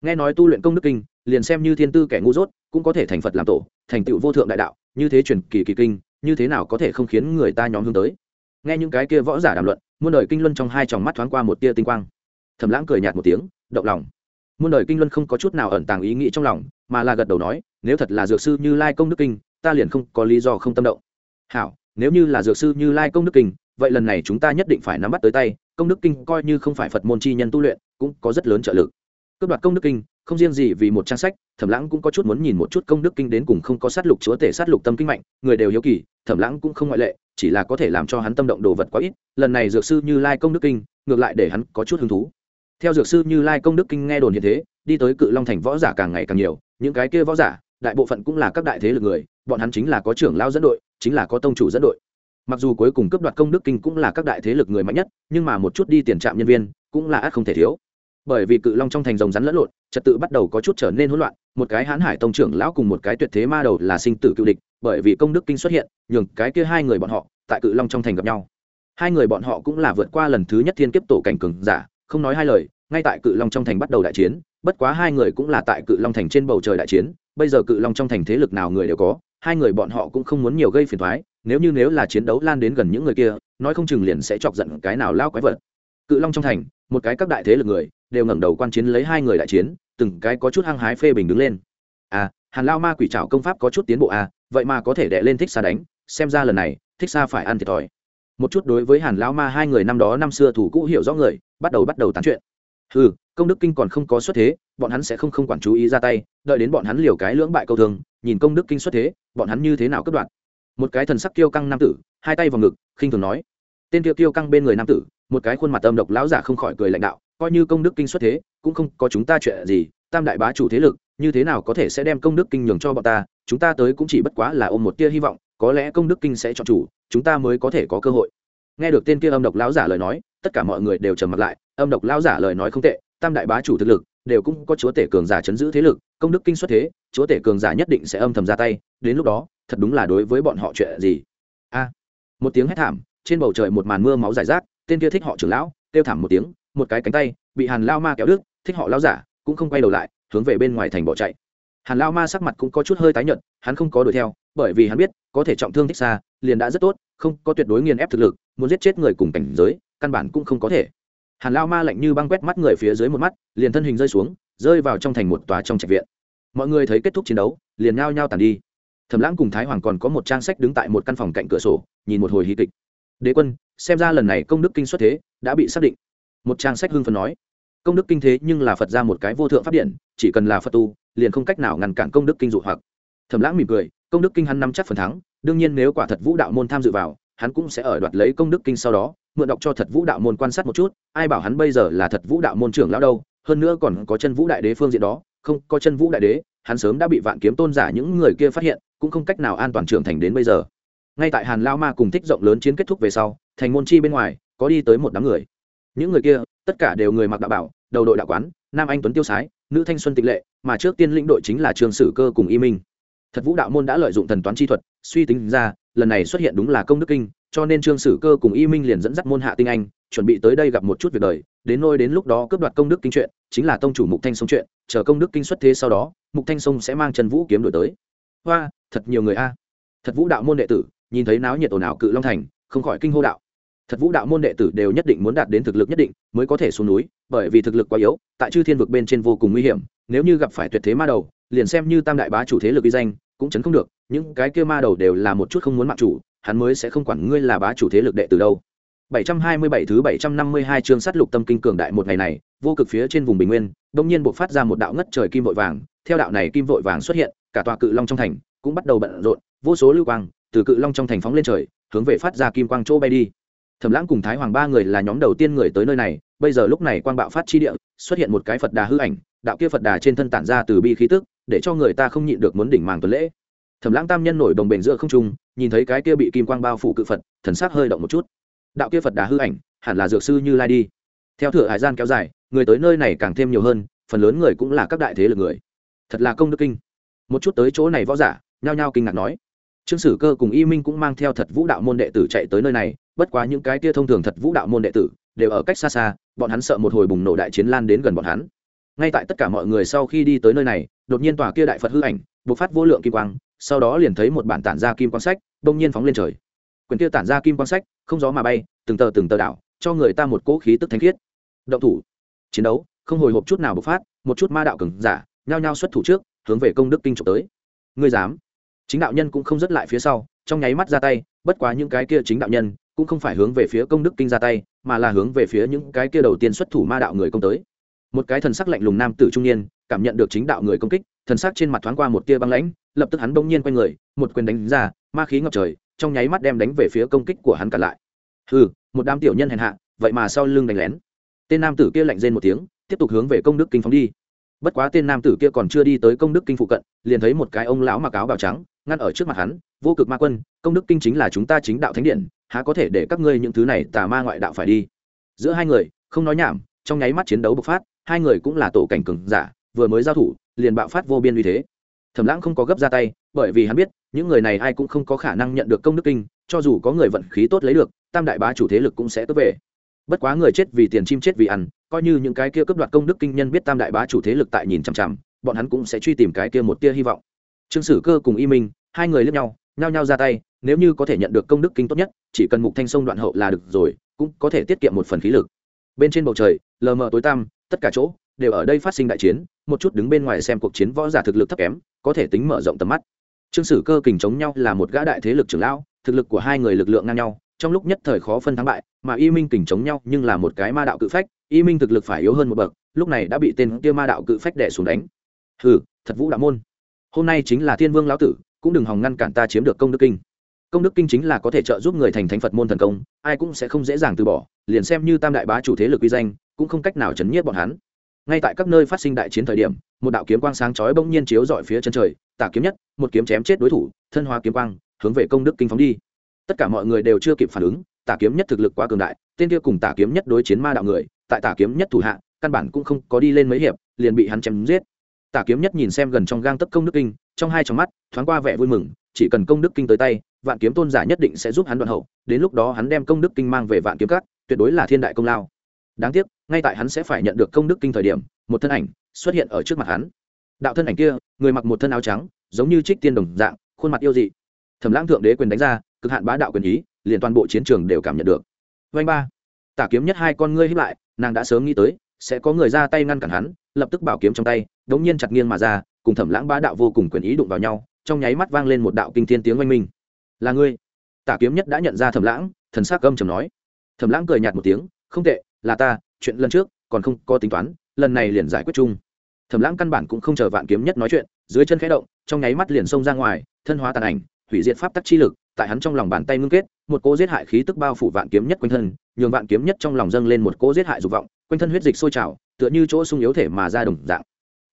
Nghe nói tu luyện công đức kinh, liền xem như thiên tư kẻ ngu dốt, cũng có thể thành phật làm tổ, thành tựu vô thượng đại đạo, như thế truyền kỳ kỳ kinh, như thế nào có thể không khiến người ta nhóm hướng tới? Nghe những cái kia võ giả đàm luận, muôn đời kinh luân trong hai tròng mắt thoáng qua một tia tinh quang. Thầm lãng cười nhạt một tiếng, động lòng. Muôn đời kinh luân không có chút nào ẩn tàng ý nghĩ trong lòng, mà là gật đầu nói, nếu thật là dược sư như lai công đức kinh, ta liền không có lý do không tâm động. Hảo, nếu như là dược sư như lai công đức kinh vậy lần này chúng ta nhất định phải nắm bắt tới tay, công đức kinh coi như không phải phật môn chi nhân tu luyện, cũng có rất lớn trợ lực. Cướp đoạt công đức kinh, không riêng gì vì một trang sách, thẩm lãng cũng có chút muốn nhìn một chút công đức kinh đến cùng không có sát lục chúa tể sát lục tâm kinh mạnh, người đều hiếu kỳ, thẩm lãng cũng không ngoại lệ, chỉ là có thể làm cho hắn tâm động đồ vật quá ít, lần này dược sư như lai công đức kinh, ngược lại để hắn có chút hứng thú. Theo dược sư như lai công đức kinh nghe đồn như thế, đi tới cự long thành võ giả càng ngày càng nhiều, những cái kia võ giả, đại bộ phận cũng là các đại thế lực người, bọn hắn chính là có trưởng lao dẫn đội, chính là có tông chủ dẫn đội mặc dù cuối cùng cấp đoạt công đức kinh cũng là các đại thế lực người mạnh nhất, nhưng mà một chút đi tiền trạm nhân viên cũng là ắt không thể thiếu. Bởi vì cự long trong thành rồng rắn lẫn lộn, trật tự bắt đầu có chút trở nên hỗn loạn, một cái hãn hải tông trưởng lão cùng một cái tuyệt thế ma đầu là sinh tử cựu địch, bởi vì công đức kinh xuất hiện, nhường cái kia hai người bọn họ tại cự long trong thành gặp nhau. Hai người bọn họ cũng là vượt qua lần thứ nhất thiên kiếp tổ cảnh cường giả, không nói hai lời, ngay tại cự long trong thành bắt đầu đại chiến, bất quá hai người cũng là tại cự long thành trên bầu trời đại chiến, bây giờ cự long trong thành thế lực nào người đều có, hai người bọn họ cũng không muốn nhiều gây phiền thoái nếu như nếu là chiến đấu lan đến gần những người kia, nói không chừng liền sẽ chọc giận cái nào lao quái vật. Cự long trong thành, một cái các đại thế lực người, đều ngẩng đầu quan chiến lấy hai người đại chiến, từng cái có chút hăng hái phê bình đứng lên. À hàn lao ma quỷ trảo công pháp có chút tiến bộ à vậy mà có thể đệ lên thích xa đánh, xem ra lần này, thích xa phải ăn thiệt thòi. Một chút đối với hàn lao ma hai người năm đó năm xưa thủ cũ hiểu rõ người, bắt đầu bắt đầu tán chuyện. Ừ công đức kinh còn không có xuất thế, bọn hắn sẽ không không quản chú ý ra tay, đợi đến bọn hắn liều cái lưỡng bại câu thường, nhìn công đức kinh xuất thế, bọn hắn như thế nào cất đoạn? Một cái thần sắc kiêu căng nam tử, hai tay vào ngực, khinh thường nói. Tên kiêu kiêu căng bên người nam tử, một cái khuôn mặt âm độc lão giả không khỏi cười lãnh đạo, coi như công đức kinh xuất thế, cũng không có chúng ta chuyện gì, tam đại bá chủ thế lực, như thế nào có thể sẽ đem công đức kinh nhường cho bọn ta, chúng ta tới cũng chỉ bất quá là ôm một tia hy vọng, có lẽ công đức kinh sẽ chọn chủ, chúng ta mới có thể có cơ hội. Nghe được tên kia âm độc lão giả lời nói, tất cả mọi người đều trầm mặt lại, âm độc lão giả lời nói không tệ, tam đại bá chủ thực lực, đều cũng có chúa tể cường giả chấn giữ thế lực, công đức kinh xuất thế, chúa tể cường giả nhất định sẽ âm thầm ra tay, đến lúc đó thật đúng là đối với bọn họ chuyện gì? A, một tiếng hét thảm, trên bầu trời một màn mưa máu dài rác, tên kia thích họ trưởng lão, kêu thảm một tiếng, một cái cánh tay, bị hàn lao ma kéo đứt, thích họ lao giả, cũng không quay đầu lại, hướng về bên ngoài thành bỏ chạy. Hàn lao ma sắc mặt cũng có chút hơi tái nhợt, hắn không có đuổi theo, bởi vì hắn biết, có thể trọng thương thích xa, liền đã rất tốt, không có tuyệt đối nghiền ép thực lực, muốn giết chết người cùng cảnh giới, căn bản cũng không có thể. Hàn lao ma lạnh như băng quét mắt người phía dưới một mắt, liền thân hình rơi xuống, rơi vào trong thành một tòa trong trạch viện. Mọi người thấy kết thúc chiến đấu, liền nhao nhao tàn đi thẩm lãng cùng thái hoàng còn có một trang sách đứng tại một căn phòng cạnh cửa sổ, nhìn một hồi hí kịch. Đế quân, xem ra lần này công đức kinh xuất thế đã bị xác định. Một trang sách hưng phần nói. Công đức kinh thế nhưng là phật ra một cái vô thượng pháp điện chỉ cần là phật tu, liền không cách nào ngăn cản công đức kinh dụ hoặc. Thẩm lãng mỉm cười, công đức kinh hắn nắm chắc phần thắng, đương nhiên nếu quả thật vũ đạo môn tham dự vào, hắn cũng sẽ ở đoạt lấy công đức kinh sau đó, mượn đọc cho thật vũ đạo môn quan sát một chút, ai bảo hắn bây giờ là thật vũ đạo môn trưởng lão đâu, hơn nữa còn có chân vũ đại đế phương diện đó không có chân vũ đại đế, hắn sớm đã bị vạn kiếm tôn giả những người kia phát hiện, cũng không cách nào an toàn trưởng thành đến bây giờ. Ngay tại hàn lao ma cùng thích rộng lớn chiến kết thúc về sau, thành môn chi bên ngoài, có đi tới một đám người. Những người kia, tất cả đều người mặc đạo bảo, đầu đội đạo quán, nam anh tuấn tiêu sái, nữ thanh xuân tịch lệ, mà trước tiên lĩnh đội chính là trường sử cơ cùng y minh. Thật vũ đạo môn đã lợi dụng thần toán chi thuật, suy tính ra, lần này xuất hiện đúng là công đức kinh cho nên trương sử cơ cùng y minh liền dẫn dắt môn hạ tinh anh, chuẩn bị tới đây gặp một chút việc đời. Đến nôi đến lúc đó cướp đoạt công đức kinh chuyện, chính là tông chủ mục thanh sông chuyện, chờ công đức kinh xuất thế sau đó, mục thanh sông sẽ mang trần vũ kiếm đổi tới. Hoa, thật nhiều người a. Thật vũ đạo môn đệ tử, nhìn thấy náo nhiệt ồn ào cự long thành, không khỏi kinh hô đạo. Thật vũ đạo môn đệ tử đều nhất định muốn đạt đến thực lực nhất định, mới có thể xuống núi, bởi vì thực lực quá yếu, tại chư thiên vực bên trên vô cùng nguy hiểm, nếu như gặp phải tuyệt thế ma đầu, liền xem như tam đại bá chủ thế lực uy danh, cũng chấn không được, những cái kia ma đầu đều là một chút không muốn mạng chủ hắn mới sẽ không quản ngươi là bá chủ thế lực đệ từ đâu. 727 thứ 752 chương sát lục tâm kinh cường đại một ngày này, vô cực phía trên vùng bình nguyên, đột nhiên bộc phát ra một đạo ngất trời kim vội vàng, theo đạo này kim vội vàng xuất hiện, cả tòa cự long trong thành cũng bắt đầu bận rộn, vô số lưu quang từ cự long trong thành phóng lên trời, hướng về phát ra kim quang chỗ bay đi. Thẩm Lãng cùng Thái Hoàng ba người là nhóm đầu tiên người tới nơi này, bây giờ lúc này quang bạo phát chi địa, xuất hiện một cái Phật Đà hư ảnh, đạo kia Phật Đà trên thân tản ra từ bi khí tức, để cho người ta không nhịn được muốn đỉnh màng tuần lễ thẩm lãng tam nhân nổi đồng bền giữa không trung, nhìn thấy cái kia bị kim quang bao phủ cự phật, thần sắc hơi động một chút. Đạo kia phật đà hư ảnh, hẳn là dược sư như lai đi. Theo thửa hải gian kéo dài, người tới nơi này càng thêm nhiều hơn, phần lớn người cũng là các đại thế lực người. Thật là công đức kinh. Một chút tới chỗ này võ giả, nhao nhao kinh ngạc nói. Trương sử cơ cùng y minh cũng mang theo thật vũ đạo môn đệ tử chạy tới nơi này, bất quá những cái kia thông thường thật vũ đạo môn đệ tử, đều ở cách xa xa, bọn hắn sợ một hồi bùng nổ đại chiến lan đến gần bọn hắn. Ngay tại tất cả mọi người sau khi đi tới nơi này, đột nhiên tòa kia đại phật hư ảnh, bộc phát vô lượng kim quang sau đó liền thấy một bản tản ra kim quang sách đông nhiên phóng lên trời. Quyển kia tản ra kim quang sách, không gió mà bay, từng tờ từng tờ đảo, cho người ta một cỗ khí tức thanh khiết. Động thủ. Chiến đấu, không hồi hộp chút nào bộc phát, một chút ma đạo cứng giả, nhao nhao xuất thủ trước, hướng về công đức kinh trục tới. Ngươi dám? Chính đạo nhân cũng không dứt lại phía sau, trong nháy mắt ra tay, bất quá những cái kia chính đạo nhân cũng không phải hướng về phía công đức kinh ra tay, mà là hướng về phía những cái kia đầu tiên xuất thủ ma đạo người công tới. Một cái thần sắc lạnh lùng nam tử trung niên, cảm nhận được chính đạo người công kích, thần sắc trên mặt thoáng qua một tia băng lãnh lập tức hắn bỗng nhiên quay người, một quyền đánh ra, ma khí ngập trời, trong nháy mắt đem đánh về phía công kích của hắn cả lại. Hừ, một đám tiểu nhân hèn hạ, vậy mà sau lưng đánh lén. Tên nam tử kia lạnh rên một tiếng, tiếp tục hướng về công đức kinh phóng đi. Bất quá tên nam tử kia còn chưa đi tới công đức kinh phụ cận, liền thấy một cái ông lão mặc áo bào trắng, ngăn ở trước mặt hắn, vô cực ma quân, công đức kinh chính là chúng ta chính đạo thánh điện, há có thể để các ngươi những thứ này tà ma ngoại đạo phải đi? Giữa hai người, không nói nhảm, trong nháy mắt chiến đấu bộc phát, hai người cũng là tổ cảnh cường giả, vừa mới giao thủ, liền bạo phát vô biên uy thế thẩm lãng không có gấp ra tay, bởi vì hắn biết, những người này ai cũng không có khả năng nhận được công đức kinh, cho dù có người vận khí tốt lấy được, tam đại bá chủ thế lực cũng sẽ cướp về. Bất quá người chết vì tiền chim chết vì ăn, coi như những cái kia cướp đoạt công đức kinh nhân biết tam đại bá chủ thế lực tại nhìn chằm chằm, bọn hắn cũng sẽ truy tìm cái kia một tia hy vọng. Trương sử cơ cùng y minh, hai người lướt nhau, nhao nhao ra tay, nếu như có thể nhận được công đức kinh tốt nhất, chỉ cần mục thanh sông đoạn hậu là được rồi, cũng có thể tiết kiệm một phần khí lực. Bên trên bầu trời, lờ mờ tối tăm, tất cả chỗ đều ở đây phát sinh đại chiến, một chút đứng bên ngoài xem cuộc chiến võ giả thực lực thấp kém, có thể tính mở rộng tầm mắt. Trương sử cơ kình chống nhau là một gã đại thế lực trưởng lão, thực lực của hai người lực lượng ngang nhau, trong lúc nhất thời khó phân thắng bại, mà y minh kình chống nhau nhưng là một cái ma đạo cự phách, y minh thực lực phải yếu hơn một bậc, lúc này đã bị tên kia ma đạo cự phách đẻ xuống đánh. Hừ, thật vũ đạo môn. Hôm nay chính là thiên vương lão tử, cũng đừng hòng ngăn cản ta chiếm được công đức kinh. Công đức kinh chính là có thể trợ giúp người thành thánh phật môn thần công, ai cũng sẽ không dễ dàng từ bỏ, liền xem như tam đại bá chủ thế lực uy danh, cũng không cách nào chấn nhiếp bọn hắn ngay tại các nơi phát sinh đại chiến thời điểm, một đạo kiếm quang sáng chói bỗng nhiên chiếu dọi phía chân trời, tả kiếm nhất, một kiếm chém chết đối thủ, thân hóa kiếm quang, hướng về công đức kinh phóng đi. Tất cả mọi người đều chưa kịp phản ứng, tả kiếm nhất thực lực quá cường đại, tên kia cùng tả kiếm nhất đối chiến ma đạo người, tại tả kiếm nhất thủ hạ, căn bản cũng không có đi lên mấy hiệp, liền bị hắn chém giết. Tả kiếm nhất nhìn xem gần trong gang tấp công đức kinh, trong hai trong mắt, thoáng qua vẻ vui mừng, chỉ cần công đức kinh tới tay, vạn kiếm tôn giả nhất định sẽ giúp hắn đoạn hậu, đến lúc đó hắn đem công đức kinh mang về vạn kiếm cát tuyệt đối là thiên đại công lao. Đáng tiếc ngay tại hắn sẽ phải nhận được công đức kinh thời điểm, một thân ảnh xuất hiện ở trước mặt hắn. Đạo thân ảnh kia, người mặc một thân áo trắng, giống như trích tiên đồng dạng, khuôn mặt yêu dị. Thẩm lãng thượng đế quyền đánh ra, cực hạn bá đạo quyền ý, liền toàn bộ chiến trường đều cảm nhận được. Vanh ba. Tả kiếm nhất hai con ngươi hiếp lại, nàng đã sớm nghĩ tới, sẽ có người ra tay ngăn cản hắn, lập tức bảo kiếm trong tay, đống nhiên chặt nghiêng mà ra, cùng thẩm lãng bá đạo vô cùng quyền ý đụng vào nhau, trong nháy mắt vang lên một đạo kinh thiên tiếng oanh minh. Là ngươi? Tả kiếm nhất đã nhận ra thẩm lãng, thần sắc gâm trầm nói. Thẩm lãng cười nhạt một tiếng, không tệ là ta, chuyện lần trước, còn không có tính toán, lần này liền giải quyết chung. Thẩm lãng căn bản cũng không chờ vạn kiếm nhất nói chuyện, dưới chân khẽ động, trong nháy mắt liền xông ra ngoài, thân hóa tàn ảnh, hủy diệt pháp tắc chi lực, tại hắn trong lòng bàn tay ngưng kết, một cỗ giết hại khí tức bao phủ vạn kiếm nhất quanh thân, nhường vạn kiếm nhất trong lòng dâng lên một cỗ giết hại dục vọng, quanh thân huyết dịch sôi trào, tựa như chỗ sung yếu thể mà ra đồng dạng.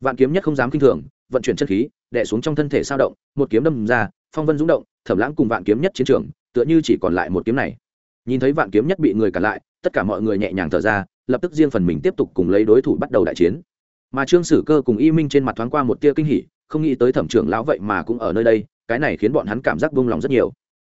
Vạn kiếm nhất không dám kinh thường, vận chuyển chân khí, đè xuống trong thân thể sao động, một kiếm đâm ra, phong vân rung động, thẩm lãng cùng vạn kiếm nhất chiến trường, tựa như chỉ còn lại một kiếm này nhìn thấy vạn kiếm nhất bị người cản lại, tất cả mọi người nhẹ nhàng thở ra, lập tức riêng phần mình tiếp tục cùng lấy đối thủ bắt đầu đại chiến. Mà trương sử cơ cùng y minh trên mặt thoáng qua một tia kinh hỉ, không nghĩ tới thẩm trưởng lão vậy mà cũng ở nơi đây, cái này khiến bọn hắn cảm giác buông lòng rất nhiều.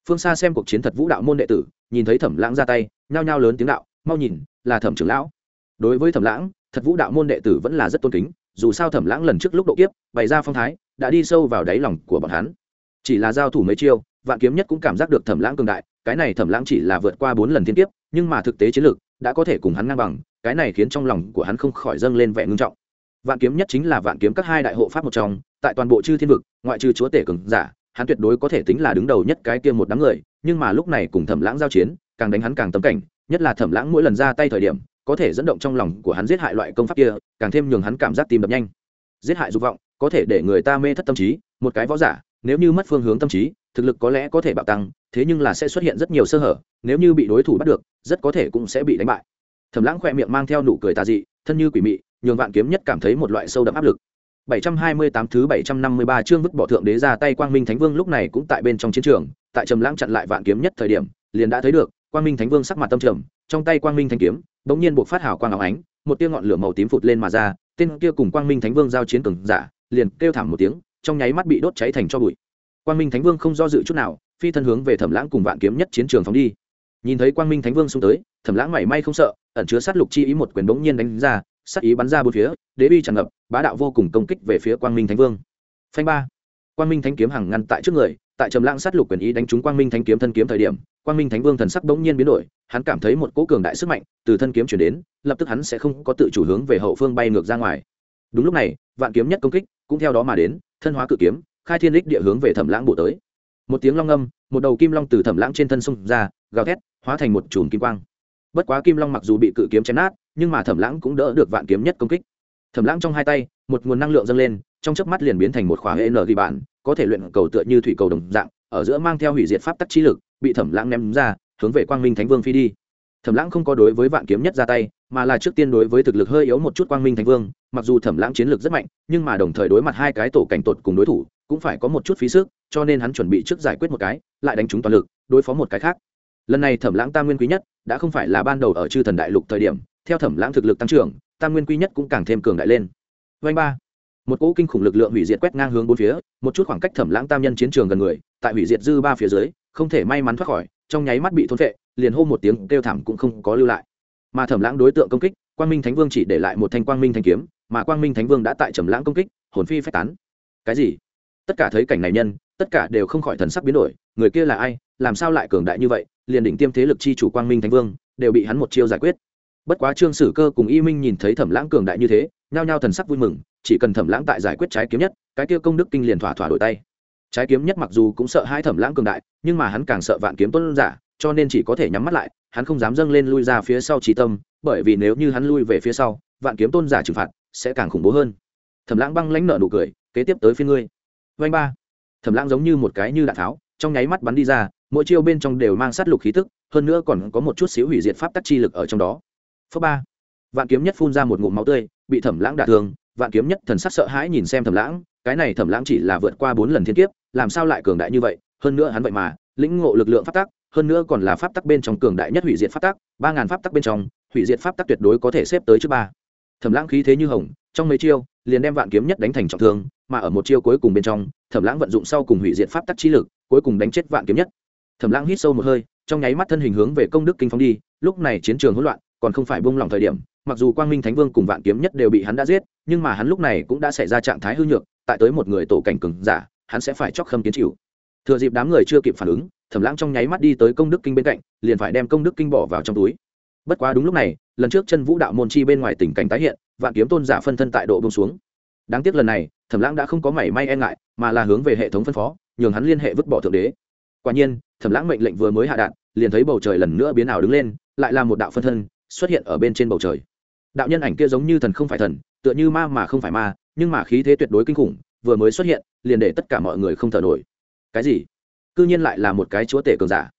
Phương xa xem cuộc chiến thật vũ đạo môn đệ tử, nhìn thấy thẩm lãng ra tay, nhao nhao lớn tiếng đạo, mau nhìn, là thẩm trưởng lão. Đối với thẩm lãng, thật vũ đạo môn đệ tử vẫn là rất tôn kính, dù sao thẩm lãng lần trước lúc độ kiếp, bày ra phong thái, đã đi sâu vào đáy lòng của bọn hắn. Chỉ là giao thủ mấy chiêu, vạn kiếm nhất cũng cảm giác được thẩm lãng cường đại cái này thẩm lãng chỉ là vượt qua bốn lần thiên kiếp, nhưng mà thực tế chiến lược đã có thể cùng hắn ngang bằng, cái này khiến trong lòng của hắn không khỏi dâng lên vẻ ngưng trọng. Vạn kiếm nhất chính là vạn kiếm các hai đại hộ pháp một trong, tại toàn bộ chư thiên vực, ngoại trừ chúa tể cường giả, hắn tuyệt đối có thể tính là đứng đầu nhất cái kia một đám người, nhưng mà lúc này cùng thẩm lãng giao chiến, càng đánh hắn càng tấm cảnh, nhất là thẩm lãng mỗi lần ra tay thời điểm, có thể dẫn động trong lòng của hắn giết hại loại công pháp kia, càng thêm nhường hắn cảm giác tim đập nhanh. Giết hại dục vọng, có thể để người ta mê thất tâm trí, một cái võ giả, nếu như mất phương hướng tâm trí thực lực có lẽ có thể bạo tăng thế nhưng là sẽ xuất hiện rất nhiều sơ hở nếu như bị đối thủ bắt được rất có thể cũng sẽ bị đánh bại thẩm lãng khoe miệng mang theo nụ cười tà dị thân như quỷ mị nhường vạn kiếm nhất cảm thấy một loại sâu đậm áp lực 728 thứ 753 chương vứt bỏ thượng đế ra tay Quang Minh Thánh Vương lúc này cũng tại bên trong chiến trường, tại Trầm Lãng chặn lại vạn kiếm nhất thời điểm, liền đã thấy được, Quang Minh Thánh Vương sắc mặt tâm trầm, trong tay Quang Minh Thánh kiếm, bỗng nhiên bộc phát hào quang óng ánh, một tia ngọn lửa màu tím phụt lên mà ra, tên kia cùng Quang Minh Thánh Vương giao chiến cường giả, liền kêu thảm một tiếng, trong nháy mắt bị đốt cháy thành tro bụi. Quang Minh Thánh Vương không do dự chút nào, phi thân hướng về Thẩm Lãng cùng vạn kiếm nhất chiến trường phóng đi. Nhìn thấy Quang Minh Thánh Vương xung tới, Thẩm Lãng mảy may không sợ, ẩn chứa sát lục chi ý một quyền bỗng nhiên đánh ra, sát ý bắn ra bốn phía đế uy tràn ngập bá đạo vô cùng công kích về phía quang minh thánh vương. Phanh ba. Quang minh thánh kiếm hàng ngăn tại trước người tại trầm lãng sát lục quyền ý đánh trúng quang minh thánh kiếm thân kiếm thời điểm quang minh thánh vương thần sắc bỗng nhiên biến đổi hắn cảm thấy một cỗ cường đại sức mạnh từ thân kiếm chuyển đến lập tức hắn sẽ không có tự chủ hướng về hậu phương bay ngược ra ngoài. Đúng lúc này vạn kiếm nhất công kích cũng theo đó mà đến thân hóa cự kiếm khai thiên lích địa hướng về thẩm lãng bổ tới. Một tiếng long âm một đầu kim long từ thẩm lãng trên thân sông ra, gào thét, hóa thành một chùm kim quang. Bất quá kim long mặc dù bị cự kiếm chém nát, nhưng mà thẩm lãng cũng đỡ được vạn kiếm nhất công kích. Thẩm lãng trong hai tay, một nguồn năng lượng dâng lên, trong chớp mắt liền biến thành một khóa hệ nở ghi bản, có thể luyện cầu tựa như thủy cầu đồng dạng, ở giữa mang theo hủy diệt pháp tắc trí lực, bị thẩm lãng ném ra, hướng về quang minh thánh vương phi đi. Thẩm lãng không có đối với vạn kiếm nhất ra tay, mà là trước tiên đối với thực lực hơi yếu một chút quang minh thánh vương, mặc dù thẩm lãng chiến lược rất mạnh, nhưng mà đồng thời đối mặt hai cái tổ cảnh tột cùng đối thủ cũng phải có một chút phí sức, cho nên hắn chuẩn bị trước giải quyết một cái, lại đánh trúng toàn lực, đối phó một cái khác. Lần này thẩm lãng tam nguyên quý nhất, đã không phải là ban đầu ở chư thần đại lục thời điểm, theo thẩm lãng thực lực tăng trưởng, tam nguyên quý nhất cũng càng thêm cường đại lên. Vanh ba. Một cỗ kinh khủng lực lượng hủy diệt quét ngang hướng bốn phía, một chút khoảng cách thẩm lãng tam nhân chiến trường gần người, tại hủy diệt dư ba phía dưới, không thể may mắn thoát khỏi, trong nháy mắt bị thôn vệ liền hô một tiếng kêu thảm cũng không có lưu lại. Mà thẩm lãng đối tượng công kích, quang minh thánh vương chỉ để lại một thanh quang minh thanh kiếm, mà quang minh thánh vương đã tại trầm lãng công kích, hồn phi phách tán. Cái gì? Tất cả thấy cảnh này nhân, tất cả đều không khỏi thần sắc biến đổi, người kia là ai, làm sao lại cường đại như vậy, liền định tiêm thế lực chi chủ quang minh thánh vương, đều bị hắn một chiêu giải quyết. Bất quá trương sử cơ cùng y minh nhìn thấy thẩm lãng cường đại như thế, nhao nhao thần sắc vui mừng, chỉ cần thẩm lãng tại giải quyết trái kiếm nhất, cái kia công đức kinh liền thỏa thỏa đổi tay. Trái kiếm nhất mặc dù cũng sợ hai thẩm lãng cường đại, nhưng mà hắn càng sợ vạn kiếm tuân giả, cho nên chỉ có thể nhắm mắt lại, hắn không dám dâng lên lui ra phía sau trí tâm, bởi vì nếu như hắn lui về phía sau, vạn kiếm tôn giả trừng phạt sẽ càng khủng bố hơn. Thẩm lãng băng lãnh nợ nụ cười, kế tiếp tới phía ngươi vanh ba. Thẩm lãng giống như một cái như đạn tháo, trong nháy mắt bắn đi ra, mỗi chiêu bên trong đều mang sát lục khí tức, hơn nữa còn có một chút xíu hủy diệt pháp tắc chi lực ở trong đó. Phớ ba. Vạn kiếm nhất phun ra một ngụm máu tươi, bị thẩm lãng đả thương, vạn kiếm nhất thần sắc sợ hãi nhìn xem thẩm lãng, cái này thẩm lãng chỉ là vượt qua bốn lần thiên kiếp, làm sao lại cường đại như vậy, hơn nữa hắn vậy mà, lĩnh ngộ lực lượng pháp tắc, hơn nữa còn là pháp tắc bên trong cường đại nhất hủy diệt pháp tắc, ba ngàn pháp tắc bên trong, hủy diệt pháp tắc tuyệt đối có thể xếp tới trước ba. Thẩm lãng khí thế như hồng, trong mấy chiêu, liền đem vạn kiếm nhất đánh thành trọng thương mà ở một chiêu cuối cùng bên trong, thẩm lãng vận dụng sau cùng hủy diệt pháp tắc trí lực, cuối cùng đánh chết vạn kiếm nhất. Thẩm lãng hít sâu một hơi, trong nháy mắt thân hình hướng về công đức kinh phong đi, lúc này chiến trường hỗn loạn, còn không phải buông lỏng thời điểm, mặc dù quang minh thánh vương cùng vạn kiếm nhất đều bị hắn đã giết, nhưng mà hắn lúc này cũng đã xảy ra trạng thái hư nhược, tại tới một người tổ cảnh cường giả, hắn sẽ phải chóc khâm kiến chịu. Thừa dịp đám người chưa kịp phản ứng, thẩm lãng trong nháy mắt đi tới công đức kinh bên cạnh, liền phải đem công đức kinh bỏ vào trong túi. Bất quá đúng lúc này, lần trước chân vũ đạo môn chi bên ngoài tình cảnh tái hiện, vạn kiếm tôn giả phân thân tại độ bông xuống. Đáng tiếc lần này thẩm lãng đã không có mảy may e ngại, mà là hướng về hệ thống phân phó, nhường hắn liên hệ vứt bỏ thượng đế. Quả nhiên, thẩm lãng mệnh lệnh vừa mới hạ đạn, liền thấy bầu trời lần nữa biến ảo đứng lên, lại là một đạo phân thân xuất hiện ở bên trên bầu trời. Đạo nhân ảnh kia giống như thần không phải thần, tựa như ma mà không phải ma, nhưng mà khí thế tuyệt đối kinh khủng, vừa mới xuất hiện, liền để tất cả mọi người không thở nổi. Cái gì? Cư nhiên lại là một cái chúa tể cường giả.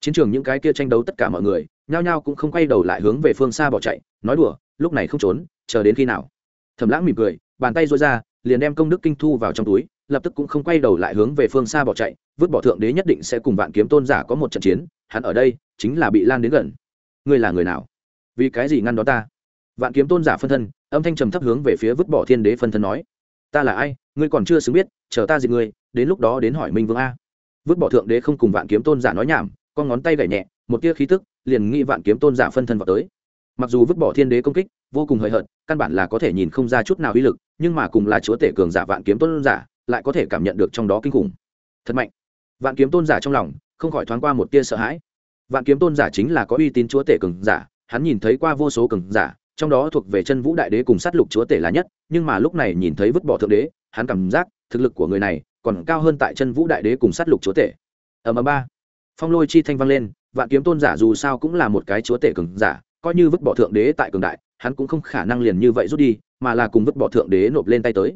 Chiến trường những cái kia tranh đấu tất cả mọi người, nhao nhao cũng không quay đầu lại hướng về phương xa bỏ chạy, nói đùa, lúc này không trốn, chờ đến khi nào? Thẩm lãng mỉm cười, bàn tay dối ra liền đem công đức kinh thu vào trong túi, lập tức cũng không quay đầu lại hướng về phương xa bỏ chạy, vứt bỏ thượng đế nhất định sẽ cùng vạn kiếm tôn giả có một trận chiến, hắn ở đây chính là bị lan đến gần. Ngươi là người nào? Vì cái gì ngăn đó ta? Vạn kiếm tôn giả phân thân, âm thanh trầm thấp hướng về phía vứt bỏ thiên đế phân thân nói. Ta là ai? Ngươi còn chưa xứng biết, chờ ta diệt ngươi, đến lúc đó đến hỏi minh vương a. Vứt bỏ thượng đế không cùng vạn kiếm tôn giả nói nhảm, con ngón tay gảy nhẹ, một tia khí tức, liền nghĩ vạn kiếm tôn giả phân thân vào tới. Mặc dù vứt bỏ thiên đế công kích, vô cùng hời hợt, căn bản là có thể nhìn không ra chút nào uy lực nhưng mà cùng là chúa tể cường giả vạn kiếm tôn giả, lại có thể cảm nhận được trong đó kinh khủng. Thật mạnh. Vạn kiếm tôn giả trong lòng, không khỏi thoáng qua một tia sợ hãi. Vạn kiếm tôn giả chính là có uy tín chúa tể cường giả, hắn nhìn thấy qua vô số cường giả, trong đó thuộc về chân vũ đại đế cùng sát lục chúa tể là nhất, nhưng mà lúc này nhìn thấy vứt bỏ thượng đế, hắn cảm giác thực lực của người này còn cao hơn tại chân vũ đại đế cùng sát lục chúa tể. Ở ầm ba. Phong lôi chi thanh vang lên, vạn kiếm tôn giả dù sao cũng là một cái chúa tể cường giả, coi như vứt bỏ thượng đế tại cường đại hắn cũng không khả năng liền như vậy rút đi, mà là cùng vứt bỏ thượng đế nộp lên tay tới.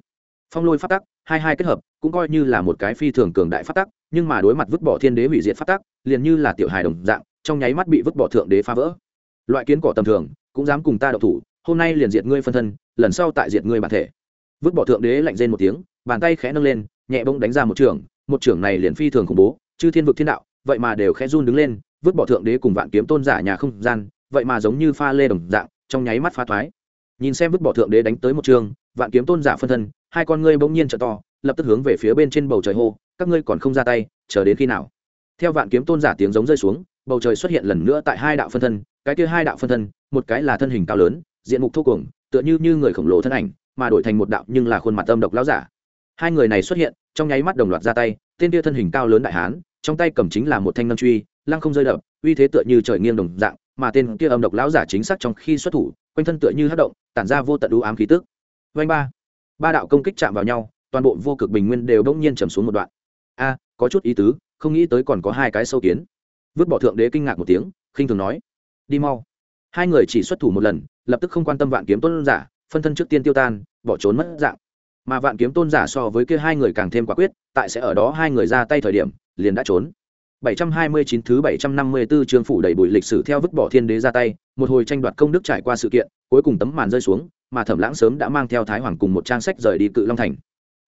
Phong lôi phát tắc, hai hai kết hợp, cũng coi như là một cái phi thường cường đại phát tắc, nhưng mà đối mặt vứt bỏ thiên đế hủy diệt phát tắc, liền như là tiểu hài đồng dạng, trong nháy mắt bị vứt bỏ thượng đế phá vỡ. Loại kiến cỏ tầm thường, cũng dám cùng ta đậu thủ, hôm nay liền diệt ngươi phân thân, lần sau tại diệt ngươi bản thể. Vứt bỏ thượng đế lạnh rên một tiếng, bàn tay khẽ nâng lên, nhẹ bông đánh ra một trường một trường này liền phi thường khủng bố, chư thiên vực thiên đạo, vậy mà đều khẽ run đứng lên, vứt bỏ thượng đế cùng vạn kiếm tôn giả nhà không gian, vậy mà giống như pha lê đồng dạng trong nháy mắt phá thoái. Nhìn xem vứt bỏ thượng đế đánh tới một trường, vạn kiếm tôn giả phân thân, hai con ngươi bỗng nhiên trợ to, lập tức hướng về phía bên trên bầu trời hô, các ngươi còn không ra tay, chờ đến khi nào? Theo vạn kiếm tôn giả tiếng giống rơi xuống, bầu trời xuất hiện lần nữa tại hai đạo phân thân, cái kia hai đạo phân thân, một cái là thân hình cao lớn, diện mục thô cuồng, tựa như như người khổng lồ thân ảnh, mà đổi thành một đạo nhưng là khuôn mặt âm độc lão giả. Hai người này xuất hiện, trong nháy mắt đồng loạt ra tay, tên kia thân hình cao lớn đại hán, trong tay cầm chính là một thanh nâng truy, lăng không rơi đập, uy thế tựa như trời nghiêng đồng dạng mà tên kia âm độc lão giả chính xác trong khi xuất thủ, quanh thân tựa như hất động, tản ra vô tận đũ ám khí tức. Vanh ba. Ba đạo công kích chạm vào nhau, toàn bộ vô cực bình nguyên đều đông nhiên trầm xuống một đoạn. A, có chút ý tứ, không nghĩ tới còn có hai cái sâu kiến. Vứt bỏ thượng đế kinh ngạc một tiếng, khinh thường nói. Đi mau. Hai người chỉ xuất thủ một lần, lập tức không quan tâm vạn kiếm tôn giả, phân thân trước tiên tiêu tan, bỏ trốn mất dạng. Mà vạn kiếm tôn giả so với kia hai người càng thêm quả quyết, tại sẽ ở đó hai người ra tay thời điểm, liền đã trốn. 729 thứ 754 chương phủ đầy bụi lịch sử theo vứt bỏ thiên đế ra tay, một hồi tranh đoạt công đức trải qua sự kiện, cuối cùng tấm màn rơi xuống, mà Thẩm Lãng sớm đã mang theo Thái Hoàng cùng một trang sách rời đi Cự Long thành.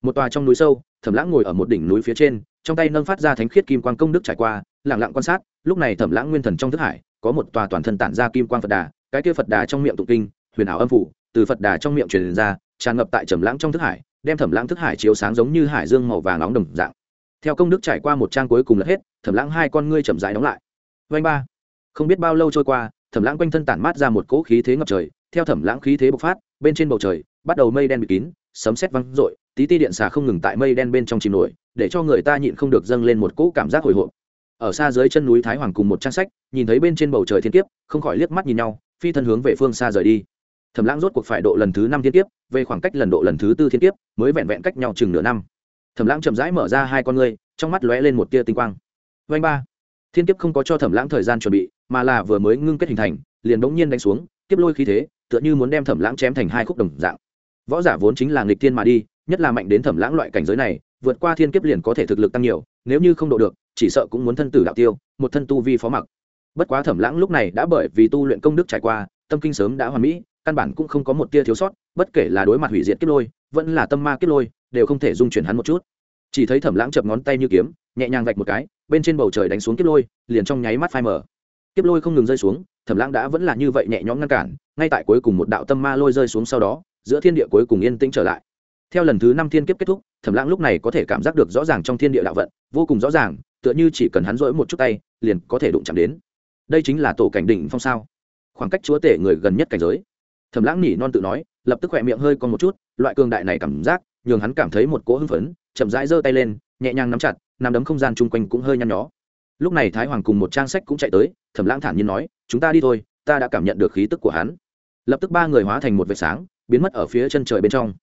Một tòa trong núi sâu, Thẩm Lãng ngồi ở một đỉnh núi phía trên, trong tay nâng phát ra thánh khiết kim quang công đức trải qua, lặng lặng quan sát, lúc này Thẩm Lãng nguyên thần trong thức hải, có một tòa toàn thân tản ra kim quang Phật Đà, cái kia Phật Đà trong miệng tụng kinh, huyền ảo âm phủ, từ Phật Đà trong miệng truyền ra, tràn ngập tại Trầm Lãng trong thức hải, đem Thẩm Lãng thức hải chiếu sáng giống như hải dương màu vàng nóng đồng dạng theo công đức trải qua một trang cuối cùng là hết, thẩm lãng hai con ngươi chậm rãi đóng lại. Vanh ba. Không biết bao lâu trôi qua, thẩm lãng quanh thân tản mát ra một cỗ khí thế ngập trời, theo thẩm lãng khí thế bộc phát, bên trên bầu trời bắt đầu mây đen bị kín, sấm sét văng rội tí ti điện xà không ngừng tại mây đen bên trong chìm nổi, để cho người ta nhịn không được dâng lên một cỗ cảm giác hồi hộp. Ở xa dưới chân núi thái hoàng cùng một trang sách, nhìn thấy bên trên bầu trời thiên kiếp, không khỏi liếc mắt nhìn nhau, phi thân hướng về phương xa rời đi. Thẩm lãng rốt cuộc phải độ lần thứ năm thiên kiếp, về khoảng cách lần độ lần thứ tư thiên kiếp, mới vẹn vẹn cách nhau chừng nửa năm thẩm lãng chậm rãi mở ra hai con ngươi, trong mắt lóe lên một tia tinh quang. Vanh ba. Thiên kiếp không có cho thẩm lãng thời gian chuẩn bị, mà là vừa mới ngưng kết hình thành, liền bỗng nhiên đánh xuống kiếp lôi khí thế, tựa như muốn đem thẩm lãng chém thành hai khúc đồng dạng. Võ giả vốn chính là nghịch thiên mà đi, nhất là mạnh đến thẩm lãng loại cảnh giới này, vượt qua thiên kiếp liền có thể thực lực tăng nhiều, nếu như không độ được, chỉ sợ cũng muốn thân tử đạo tiêu, một thân tu vi phó mặc. Bất quá thẩm lãng lúc này đã bởi vì tu luyện công đức trải qua, tâm kinh sớm đã hoàn mỹ, căn bản cũng không có một tia thiếu sót, bất kể là đối mặt hủy diệt kiếp lôi, vẫn là tâm ma kiếp lôi đều không thể dung chuyển hắn một chút. Chỉ thấy thẩm lãng chập ngón tay như kiếm, nhẹ nhàng vạch một cái, bên trên bầu trời đánh xuống kiếp lôi, liền trong nháy mắt phai mở kiếp lôi không ngừng rơi xuống, thẩm lãng đã vẫn là như vậy nhẹ nhõm ngăn cản, ngay tại cuối cùng một đạo tâm ma lôi rơi xuống sau đó, giữa thiên địa cuối cùng yên tĩnh trở lại. Theo lần thứ năm thiên kiếp kết thúc, thẩm lãng lúc này có thể cảm giác được rõ ràng trong thiên địa đạo vận, vô cùng rõ ràng, tựa như chỉ cần hắn rỗi một chút tay, liền có thể đụng chạm đến. Đây chính là tổ cảnh đỉnh phong sao? Khoảng cách chúa tể người gần nhất cảnh giới. Thẩm lãng nỉ non tự nói, lập tức khỏe miệng hơi còn một chút, loại cường đại này cảm giác nhường hắn cảm thấy một cỗ hưng phấn, chậm rãi giơ tay lên, nhẹ nhàng nắm chặt, nắm đấm không gian chung quanh cũng hơi nhăn nhó. Lúc này thái hoàng cùng một trang sách cũng chạy tới, thẩm lãng thản nhiên nói, chúng ta đi thôi, ta đã cảm nhận được khí tức của hắn. Lập tức ba người hóa thành một vệt sáng, biến mất ở phía chân trời bên trong.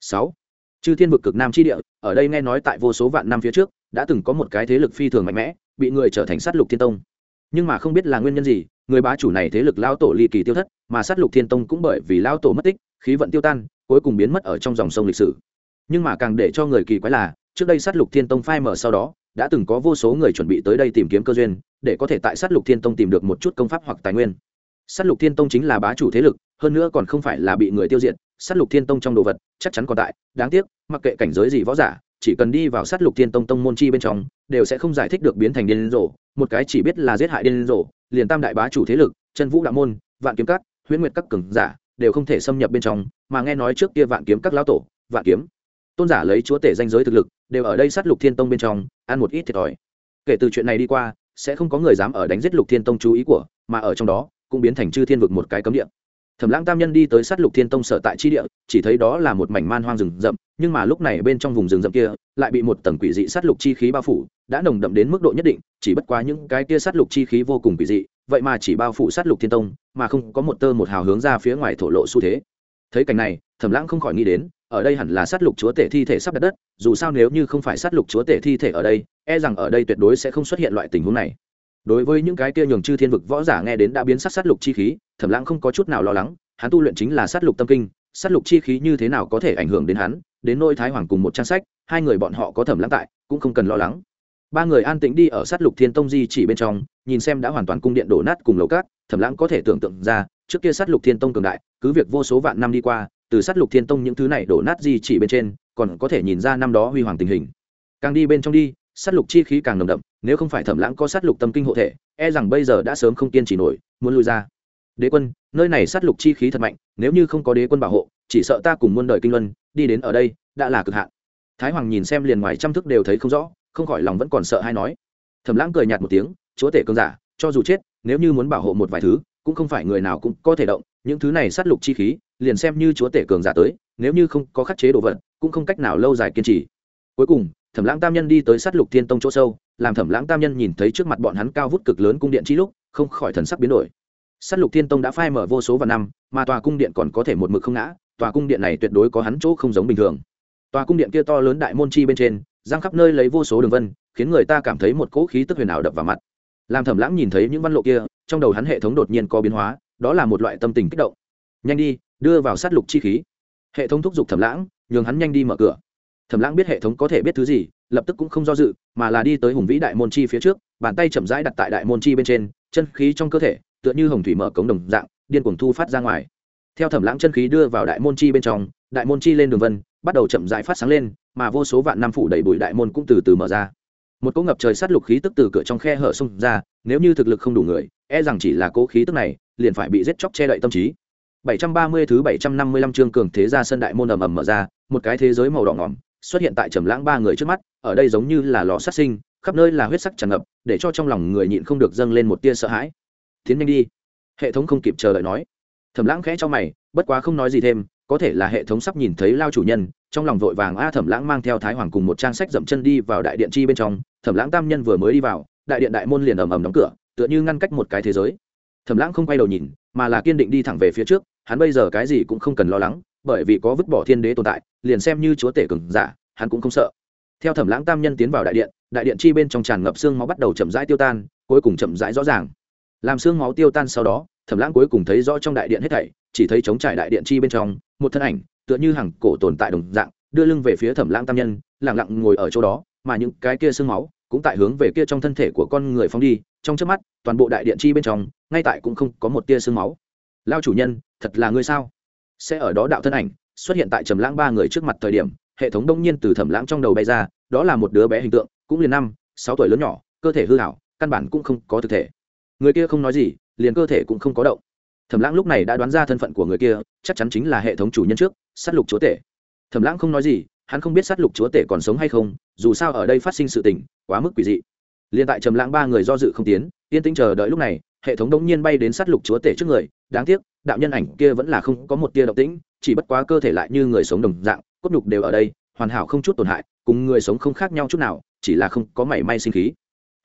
Sáu. Chư thiên vực cực nam tri địa, ở đây nghe nói tại vô số vạn năm phía trước, đã từng có một cái thế lực phi thường mạnh mẽ, bị người trở thành sát lục thiên tông. Nhưng mà không biết là nguyên nhân gì, người bá chủ này thế lực lao tổ ly kỳ tiêu thất, mà sát lục thiên tông cũng bởi vì lao tổ mất tích, khí vận tiêu tan, cuối cùng biến mất ở trong dòng sông lịch sử nhưng mà càng để cho người kỳ quái là, trước đây sát lục thiên tông phai mở sau đó, đã từng có vô số người chuẩn bị tới đây tìm kiếm cơ duyên, để có thể tại sát lục thiên tông tìm được một chút công pháp hoặc tài nguyên. Sát lục thiên tông chính là bá chủ thế lực, hơn nữa còn không phải là bị người tiêu diệt, sát lục thiên tông trong đồ vật chắc chắn còn tại, đáng tiếc, mặc kệ cảnh giới gì võ giả, chỉ cần đi vào sát lục thiên tông tông môn chi bên trong, đều sẽ không giải thích được biến thành điên rồ, một cái chỉ biết là giết hại điên rồ, liền tam đại bá chủ thế lực, chân vũ đạo môn, vạn kiếm các, huyễn nguyệt các cường giả, đều không thể xâm nhập bên trong, mà nghe nói trước kia vạn kiếm các lão tổ, vạn kiếm tôn giả lấy chúa tể danh giới thực lực, đều ở đây sát lục thiên tông bên trong, ăn một ít thiệt thòi. Kể từ chuyện này đi qua, sẽ không có người dám ở đánh giết lục thiên tông chú ý của, mà ở trong đó, cũng biến thành chư thiên vực một cái cấm địa. Thẩm lãng tam nhân đi tới sát lục thiên tông sở tại chi địa, chỉ thấy đó là một mảnh man hoang rừng rậm, nhưng mà lúc này bên trong vùng rừng rậm kia, lại bị một tầng quỷ dị sát lục chi khí bao phủ, đã nồng đậm đến mức độ nhất định, chỉ bất quá những cái kia sát lục chi khí vô cùng quỷ dị, vậy mà chỉ bao phủ sát lục thiên tông, mà không có một tơ một hào hướng ra phía ngoài thổ lộ xu thế. Thấy cảnh này, thẩm lãng không khỏi nghĩ đến ở đây hẳn là sát lục chúa tể thi thể sắp đặt đất, dù sao nếu như không phải sát lục chúa tể thi thể ở đây e rằng ở đây tuyệt đối sẽ không xuất hiện loại tình huống này. Đối với những cái kia nhường chư thiên vực võ giả nghe đến đã biến sát sát lục chi khí, thẩm lãng không có chút nào lo lắng, hắn tu luyện chính là sát lục tâm kinh, sát lục chi khí như thế nào có thể ảnh hưởng đến hắn, đến nôi thái hoàng cùng một trang sách, hai người bọn họ có thẩm lãng tại, cũng không cần lo lắng. Ba người an tĩnh đi ở sát lục thiên tông di chỉ bên trong, nhìn xem đã hoàn toàn cung điện đổ nát cùng lầu cát, thẩm lãng có thể tưởng tượng ra, trước kia sát lục thiên tông cường đại, cứ việc vô số vạn năm đi qua từ sát lục thiên tông những thứ này đổ nát di chỉ bên trên, còn có thể nhìn ra năm đó huy hoàng tình hình. Càng đi bên trong đi, sát lục chi khí càng nồng đậm, nếu không phải thẩm lãng có sát lục tâm kinh hộ thể e rằng bây giờ đã sớm không kiên trì nổi, muốn lui ra. Đế quân, nơi này sát lục chi khí thật mạnh, nếu như không có đế quân bảo hộ, chỉ sợ ta cùng muôn đời kinh luân, đi đến ở đây, đã là cực hạn. Thái hoàng nhìn xem liền ngoài trăm thức đều thấy không rõ, không khỏi lòng vẫn còn sợ hay nói. Thẩm lãng cười nhạt một tiếng, chúa tể cơn giả, cho dù chết, nếu như muốn bảo hộ một vài thứ, cũng không phải người nào cũng có thể động những thứ này sát lục chi khí, liền xem như chúa tể cường giả tới, nếu như không có khắc chế đồ vật, cũng không cách nào lâu dài kiên trì. Cuối cùng, thẩm lãng tam nhân đi tới sát lục thiên tông chỗ sâu, làm thẩm lãng tam nhân nhìn thấy trước mặt bọn hắn cao vút cực lớn cung điện chi lúc, không khỏi thần sắc biến đổi. Sát lục thiên tông đã phai mở vô số và năm, mà tòa cung điện còn có thể một mực không ngã, tòa cung điện này tuyệt đối có hắn chỗ không giống bình thường. Tòa cung điện kia to lớn đại môn chi bên trên, giang khắp nơi lấy vô số đường vân, khiến người ta cảm thấy một cỗ khí tức huyền ảo đập vào mặt. Làm thẩm lãng nhìn thấy những văn lộ kia, trong đầu hắn hệ thống đột nhiên có biến hóa đó là một loại tâm tình kích động. Nhanh đi, đưa vào sát lục chi khí. Hệ thống thúc giục thẩm lãng, nhường hắn nhanh đi mở cửa. Thẩm lãng biết hệ thống có thể biết thứ gì, lập tức cũng không do dự, mà là đi tới hùng vĩ đại môn chi phía trước, bàn tay chậm rãi đặt tại đại môn chi bên trên, chân khí trong cơ thể, tựa như hồng thủy mở cống đồng dạng, điên cuồng thu phát ra ngoài. Theo thẩm lãng chân khí đưa vào đại môn chi bên trong, đại môn chi lên đường vân, bắt đầu chậm rãi phát sáng lên, mà vô số vạn năm phủ đầy bụi đại môn cũng từ từ mở ra một cỗ ngập trời sát lục khí tức từ cửa trong khe hở xông ra, nếu như thực lực không đủ người e rằng chỉ là cỗ khí tức này, liền phải bị giết chóc che đậy tâm trí. 730 thứ 755 chương cường thế gia sân đại môn ầm ầm mở ra, một cái thế giới màu đỏ ngỏm, xuất hiện tại trầm lãng ba người trước mắt, ở đây giống như là lò sát sinh, khắp nơi là huyết sắc tràn ngập, để cho trong lòng người nhịn không được dâng lên một tia sợ hãi. Tiến nhanh đi. Hệ thống không kịp chờ đợi nói. Thẩm lãng khẽ cho mày, bất quá không nói gì thêm, có thể là hệ thống sắp nhìn thấy lao chủ nhân, trong lòng vội vàng a thẩm lãng mang theo thái hoàng cùng một trang sách dậm chân đi vào đại điện chi bên trong thẩm lãng tam nhân vừa mới đi vào, đại điện đại môn liền ầm ầm đóng cửa, tựa như ngăn cách một cái thế giới. Thẩm lãng không quay đầu nhìn, mà là kiên định đi thẳng về phía trước, hắn bây giờ cái gì cũng không cần lo lắng, bởi vì có vứt bỏ thiên đế tồn tại, liền xem như chúa tể cường giả, hắn cũng không sợ. Theo thẩm lãng tam nhân tiến vào đại điện đại điện chi bên trong tràn ngập xương máu bắt đầu chậm rãi tiêu tan, cuối cùng chậm rãi rõ ràng. Làm xương máu tiêu tan sau đó, thẩm lãng cuối cùng thấy rõ trong đại điện hết thảy, chỉ thấy trống trải đại điện chi bên trong, một thân ảnh, tựa như hàng cổ tồn tại đồng dạng, đưa lưng về phía thẩm lãng tam nhân lẳng lặng ngồi ở chỗ đó, mà những cái kia xương máu cũng tại hướng về kia trong thân thể của con người phóng đi, trong trước mắt, toàn bộ đại điện chi bên trong, ngay tại cũng không có một tia sương máu. Lao chủ nhân, thật là ngươi sao? Sẽ ở đó đạo thân ảnh, xuất hiện tại trầm lãng ba người trước mặt thời điểm, hệ thống đông nhiên từ thẩm lãng trong đầu bay ra, đó là một đứa bé hình tượng, cũng liền năm, sáu tuổi lớn nhỏ, cơ thể hư hảo, căn bản cũng không có thực thể. Người kia không nói gì, liền cơ thể cũng không có động. Thẩm lãng lúc này đã đoán ra thân phận của người kia, chắc chắn chính là hệ thống chủ nhân trước, sát lục chúa tể. Thẩm lãng không nói gì hắn không biết sát lục chúa tể còn sống hay không, dù sao ở đây phát sinh sự tình, quá mức quỷ dị. Liên tại trầm lãng ba người do dự không tiến, yên tĩnh chờ đợi lúc này, hệ thống đống nhiên bay đến sát lục chúa tể trước người, đáng tiếc, đạo nhân ảnh kia vẫn là không có một tia động tĩnh, chỉ bất quá cơ thể lại như người sống đồng dạng, cốt nhục đều ở đây, hoàn hảo không chút tổn hại, cùng người sống không khác nhau chút nào, chỉ là không có mảy may sinh khí.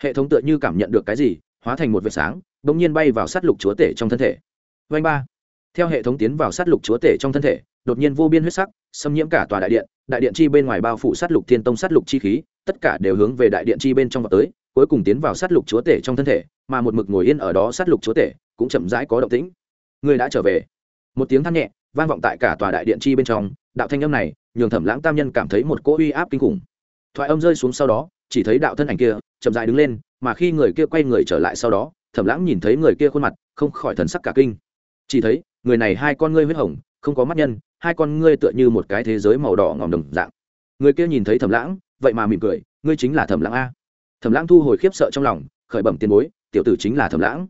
Hệ thống tựa như cảm nhận được cái gì, hóa thành một vệt sáng, đống nhiên bay vào sát lục chúa tể trong thân thể. Vanh ba. Theo hệ thống tiến vào sát lục chúa tể trong thân thể đột nhiên vô biên huyết sắc, xâm nhiễm cả tòa đại điện đại điện chi bên ngoài bao phủ sát lục thiên tông sát lục chi khí, tất cả đều hướng về đại điện chi bên trong vào tới, cuối cùng tiến vào sát lục chúa tể trong thân thể, mà một mực ngồi yên ở đó sát lục chúa tể cũng chậm rãi có động tĩnh. Người đã trở về. Một tiếng than nhẹ, vang vọng tại cả tòa đại điện chi bên trong, đạo thanh âm này, nhường thẩm lãng tam nhân cảm thấy một cỗ uy áp kinh khủng. Thoại âm rơi xuống sau đó, chỉ thấy đạo thân ảnh kia chậm rãi đứng lên, mà khi người kia quay người trở lại sau đó, thẩm lãng nhìn thấy người kia khuôn mặt không khỏi thần sắc cả kinh. Chỉ thấy, người này hai con ngươi huyết hồng, không có mắt nhân hai con ngươi tựa như một cái thế giới màu đỏ ngòm đồng dạng. Người kia nhìn thấy thẩm lãng, vậy mà mỉm cười, ngươi chính là thẩm lãng a. Thẩm lãng thu hồi khiếp sợ trong lòng, khởi bẩm tiền bối, tiểu tử chính là thẩm lãng.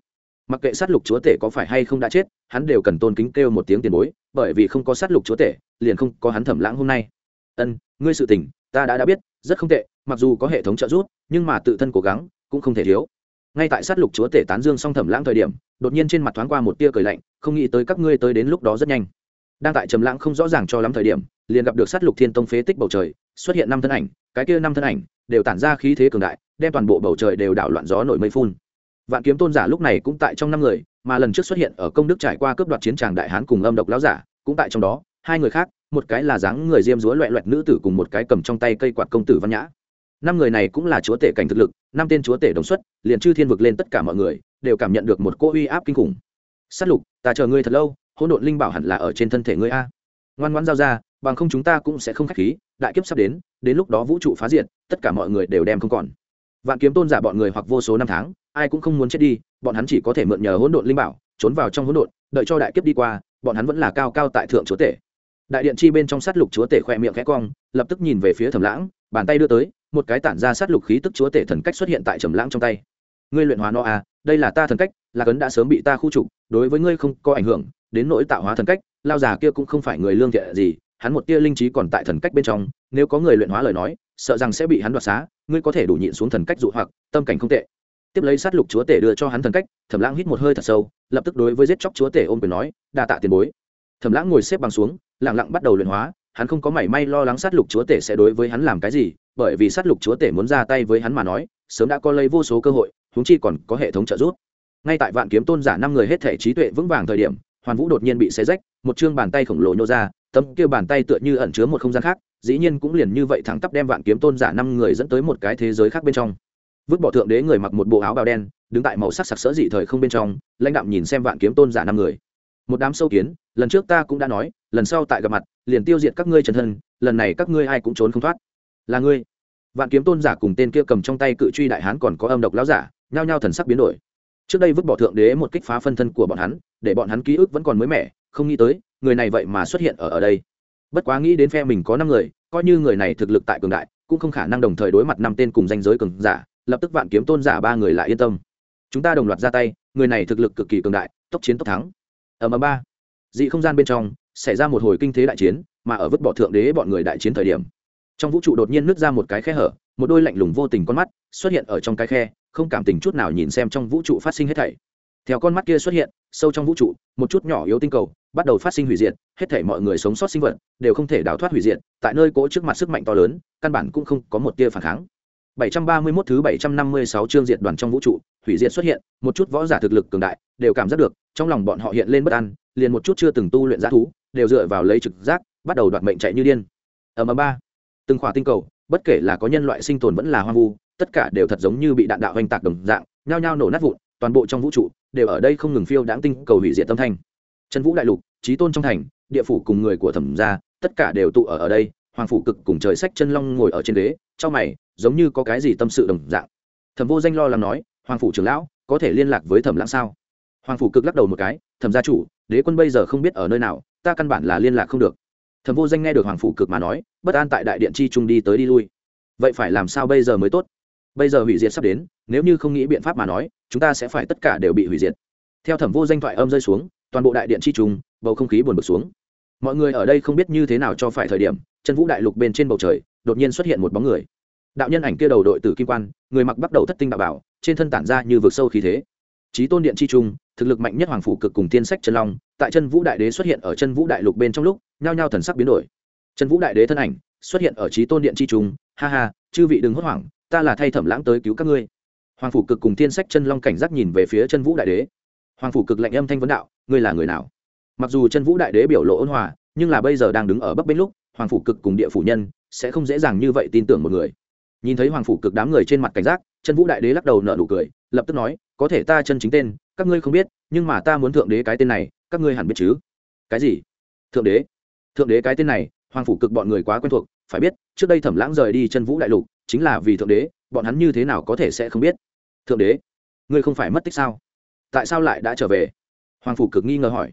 Mặc kệ sát lục chúa tể có phải hay không đã chết, hắn đều cần tôn kính kêu một tiếng tiền bối, bởi vì không có sát lục chúa tể, liền không có hắn thẩm lãng hôm nay. Ân, ngươi sự tình, ta đã đã biết, rất không tệ, mặc dù có hệ thống trợ giúp, nhưng mà tự thân cố gắng, cũng không thể thiếu. Ngay tại sát lục chúa tể tán dương song thẩm lãng thời điểm, đột nhiên trên mặt thoáng qua một tia cười lạnh, không nghĩ tới các ngươi tới đến lúc đó rất nhanh đang tại trầm lãng không rõ ràng cho lắm thời điểm, liền gặp được sát lục thiên tông phế tích bầu trời, xuất hiện năm thân ảnh, cái kia năm thân ảnh đều tản ra khí thế cường đại, đem toàn bộ bầu trời đều đảo loạn gió nổi mây phun. Vạn kiếm tôn giả lúc này cũng tại trong năm người, mà lần trước xuất hiện ở công đức trải qua cướp đoạt chiến tràng đại hán cùng âm độc lão giả, cũng tại trong đó, hai người khác, một cái là dáng người diêm dúa loẹ loẹt nữ tử cùng một cái cầm trong tay cây quạt công tử văn nhã. Năm người này cũng là chúa tể cảnh thực lực, năm tên chúa tể đồng xuất, liền chư thiên vực lên tất cả mọi người, đều cảm nhận được một cỗ uy áp kinh khủng. S á t lục, ta chờ ngươi thật lâu hỗn độn linh bảo hẳn là ở trên thân thể ngươi a. Ngoan ngoan giao ra, bằng không chúng ta cũng sẽ không k h á c h khí, đại kiếp sắp đến đến lúc đó vũ trụ phá diệt, tất cả mọi người đều đem không còn. Vạn kiếm tôn giả bọn người hoặc vô số năm tháng, ai cũng không muốn chết đi, bọn hắn chỉ có thể mượn nhờ hỗn độn linh bảo, trốn vào trong hỗn độn, đợi cho đại kiếp đi qua, bọn hắn vẫn là cao cao tại thượng chúa tể. Đại điện chi bên trong sát lục chúa tể khoe miệng khẽ cong, lập tức nhìn về phía thầm lãng, bàn tay đưa tới, một cái tản ra sát lục khí tức chúa tể thần cách xuất hiện tại trầm lãng trong tay. Ngươi luyện hóa nó à đây là ta thần cách, là cấn đã sớm bị ta khu trục, đối với ngươi không có ảnh hưởng đến nỗi tạo hóa thần cách, lao già kia cũng không phải người lương thiện gì, hắn một tia linh trí còn tại thần cách bên trong, nếu có người luyện hóa lời nói, sợ rằng sẽ bị hắn đoạt xá, ngươi có thể đủ nhịn xuống thần cách dụ hoặc, tâm cảnh không tệ. Tiếp lấy sát lục chúa tể đưa cho hắn thần cách, thẩm lãng hít một hơi thật sâu, lập tức đối với giết chóc chúa tể ôm quyền nói, đa tạ tiền bối. Thẩm lãng ngồi xếp bằng xuống, lặng lặng bắt đầu luyện hóa, hắn không có mảy may lo lắng sát lục chúa tể sẽ đối với hắn làm cái gì, bởi vì sát lục chúa tể muốn ra tay với hắn mà nói, sớm đã có lấy vô số cơ hội, huống chi còn có hệ thống trợ giúp. Ngay tại vạn kiếm tôn giả năm người hết thể trí tuệ vững vàng thời điểm hoàn vũ đột nhiên bị xé rách, một chương bàn tay khổng lồ nhô ra, tấm kia bàn tay tựa như ẩn chứa một không gian khác, dĩ nhiên cũng liền như vậy thẳng tắp đem vạn kiếm tôn giả năm người dẫn tới một cái thế giới khác bên trong. Vứt bỏ thượng đế người mặc một bộ áo bào đen, đứng tại màu sắc sặc sỡ dị thời không bên trong, lãnh đạm nhìn xem vạn kiếm tôn giả năm người. Một đám sâu kiến, lần trước ta cũng đã nói, lần sau tại gặp mặt, liền tiêu diệt các ngươi trần thân, lần này các ngươi ai cũng trốn không thoát. Là ngươi. Vạn kiếm tôn giả cùng tên kia cầm trong tay cự truy đại hán còn có âm độc lão giả, nhao nhao thần sắc biến đổi trước đây vứt bỏ thượng đế một kích phá phân thân của bọn hắn, để bọn hắn ký ức vẫn còn mới mẻ, không nghĩ tới, người này vậy mà xuất hiện ở ở đây. Bất quá nghĩ đến phe mình có năm người, coi như người này thực lực tại cường đại, cũng không khả năng đồng thời đối mặt năm tên cùng danh giới cường giả, lập tức vạn kiếm tôn giả ba người lại yên tâm. Chúng ta đồng loạt ra tay, người này thực lực cực kỳ cường đại, tốc chiến tốc thắng. Ở ầm ba. Dị không gian bên trong, xảy ra một hồi kinh thế đại chiến, mà ở vứt bỏ thượng đế bọn người đại chiến thời điểm, trong vũ trụ đột nhiên nứt ra một cái khe hở, một đôi lạnh lùng vô tình con mắt xuất hiện ở trong cái khe không cảm tình chút nào nhìn xem trong vũ trụ phát sinh hết thảy. Theo con mắt kia xuất hiện sâu trong vũ trụ một chút nhỏ yếu tinh cầu bắt đầu phát sinh hủy diệt hết thảy mọi người sống sót sinh vật đều không thể đào thoát hủy diệt tại nơi cỗ trước mặt sức mạnh to lớn căn bản cũng không có một tia phản kháng. 731 thứ 756 chương diệt đoàn trong vũ trụ, hủy diệt xuất hiện, một chút võ giả thực lực cường đại, đều cảm giác được, trong lòng bọn họ hiện lên bất an, liền một chút chưa từng tu luyện giá thú, đều dựa vào lấy trực giác, bắt đầu đoạt mệnh chạy như điên. Ở mà ba, từng khỏa tinh cầu, bất kể là có nhân loại sinh tồn vẫn là hoang vu, tất cả đều thật giống như bị đạn đạo hoành tạc đồng dạng, nhao nhao nổ nát vụn, toàn bộ trong vũ trụ đều ở đây không ngừng phiêu đãng tinh cầu hủy diệt tâm thanh. Chân vũ đại lục, chí tôn trong thành, địa phủ cùng người của thẩm gia, tất cả đều tụ ở ở đây, hoàng phủ cực cùng trời sách chân long ngồi ở trên ghế, trong mày, giống như có cái gì tâm sự đồng dạng. Thẩm vô danh lo lắng nói hoàng phủ trưởng lão có thể liên lạc với thẩm lãng sao? Hoàng phủ cực lắc đầu một cái thẩm gia chủ đế quân bây giờ không biết ở nơi nào ta căn bản là liên lạc không được. Thẩm vô danh nghe được hoàng phủ cực mà nói bất an tại đại điện chi trung đi tới đi lui. Vậy phải làm sao bây giờ mới tốt? Bây giờ hủy diệt sắp đến, nếu như không nghĩ biện pháp mà nói, chúng ta sẽ phải tất cả đều bị hủy diệt. Theo thẩm vô danh thoại âm rơi xuống, toàn bộ đại điện chi trùng, bầu không khí buồn bực xuống. Mọi người ở đây không biết như thế nào cho phải thời điểm, chân vũ đại lục bên trên bầu trời, đột nhiên xuất hiện một bóng người. Đạo nhân ảnh kia đầu đội tử kim quan, người mặc bắt đầu thất tinh đạo bảo, trên thân tản ra như vực sâu khí thế. Trí tôn điện chi trung thực lực mạnh nhất hoàng phủ cực cùng tiên sách chân long, tại chân vũ đại đế xuất hiện ở chân vũ đại lục bên trong lúc, nhao nhao thần sắc biến đổi. Chân vũ đại đế thân ảnh xuất hiện ở trí tôn điện chi trung ha ha, chư vị đừng hốt hoảng ta là thay thẩm lãng tới cứu các ngươi. Hoàng phủ cực cùng thiên sách chân long cảnh giác nhìn về phía chân vũ đại đế. Hoàng phủ cực lạnh âm thanh vấn đạo, ngươi là người nào? Mặc dù chân vũ đại đế biểu lộ ôn hòa, nhưng là bây giờ đang đứng ở bấp bênh lúc, hoàng phủ cực cùng địa phủ nhân sẽ không dễ dàng như vậy tin tưởng một người. Nhìn thấy hoàng phủ cực đám người trên mặt cảnh giác, chân vũ đại đế lắc đầu nở nụ cười, lập tức nói, có thể ta chân chính tên, các ngươi không biết, nhưng mà ta muốn thượng đế cái tên này, các ngươi hẳn biết chứ? Cái gì? Thượng đế. Thượng đế cái tên này, hoàng phủ cực bọn người quá quen thuộc, phải biết, trước đây thẩm lãng rời đi chân vũ đại lục chính là vì thượng đế, bọn hắn như thế nào có thể sẽ không biết? Thượng đế, ngươi không phải mất tích sao? Tại sao lại đã trở về? Hoàng phủ cực nghi ngờ hỏi.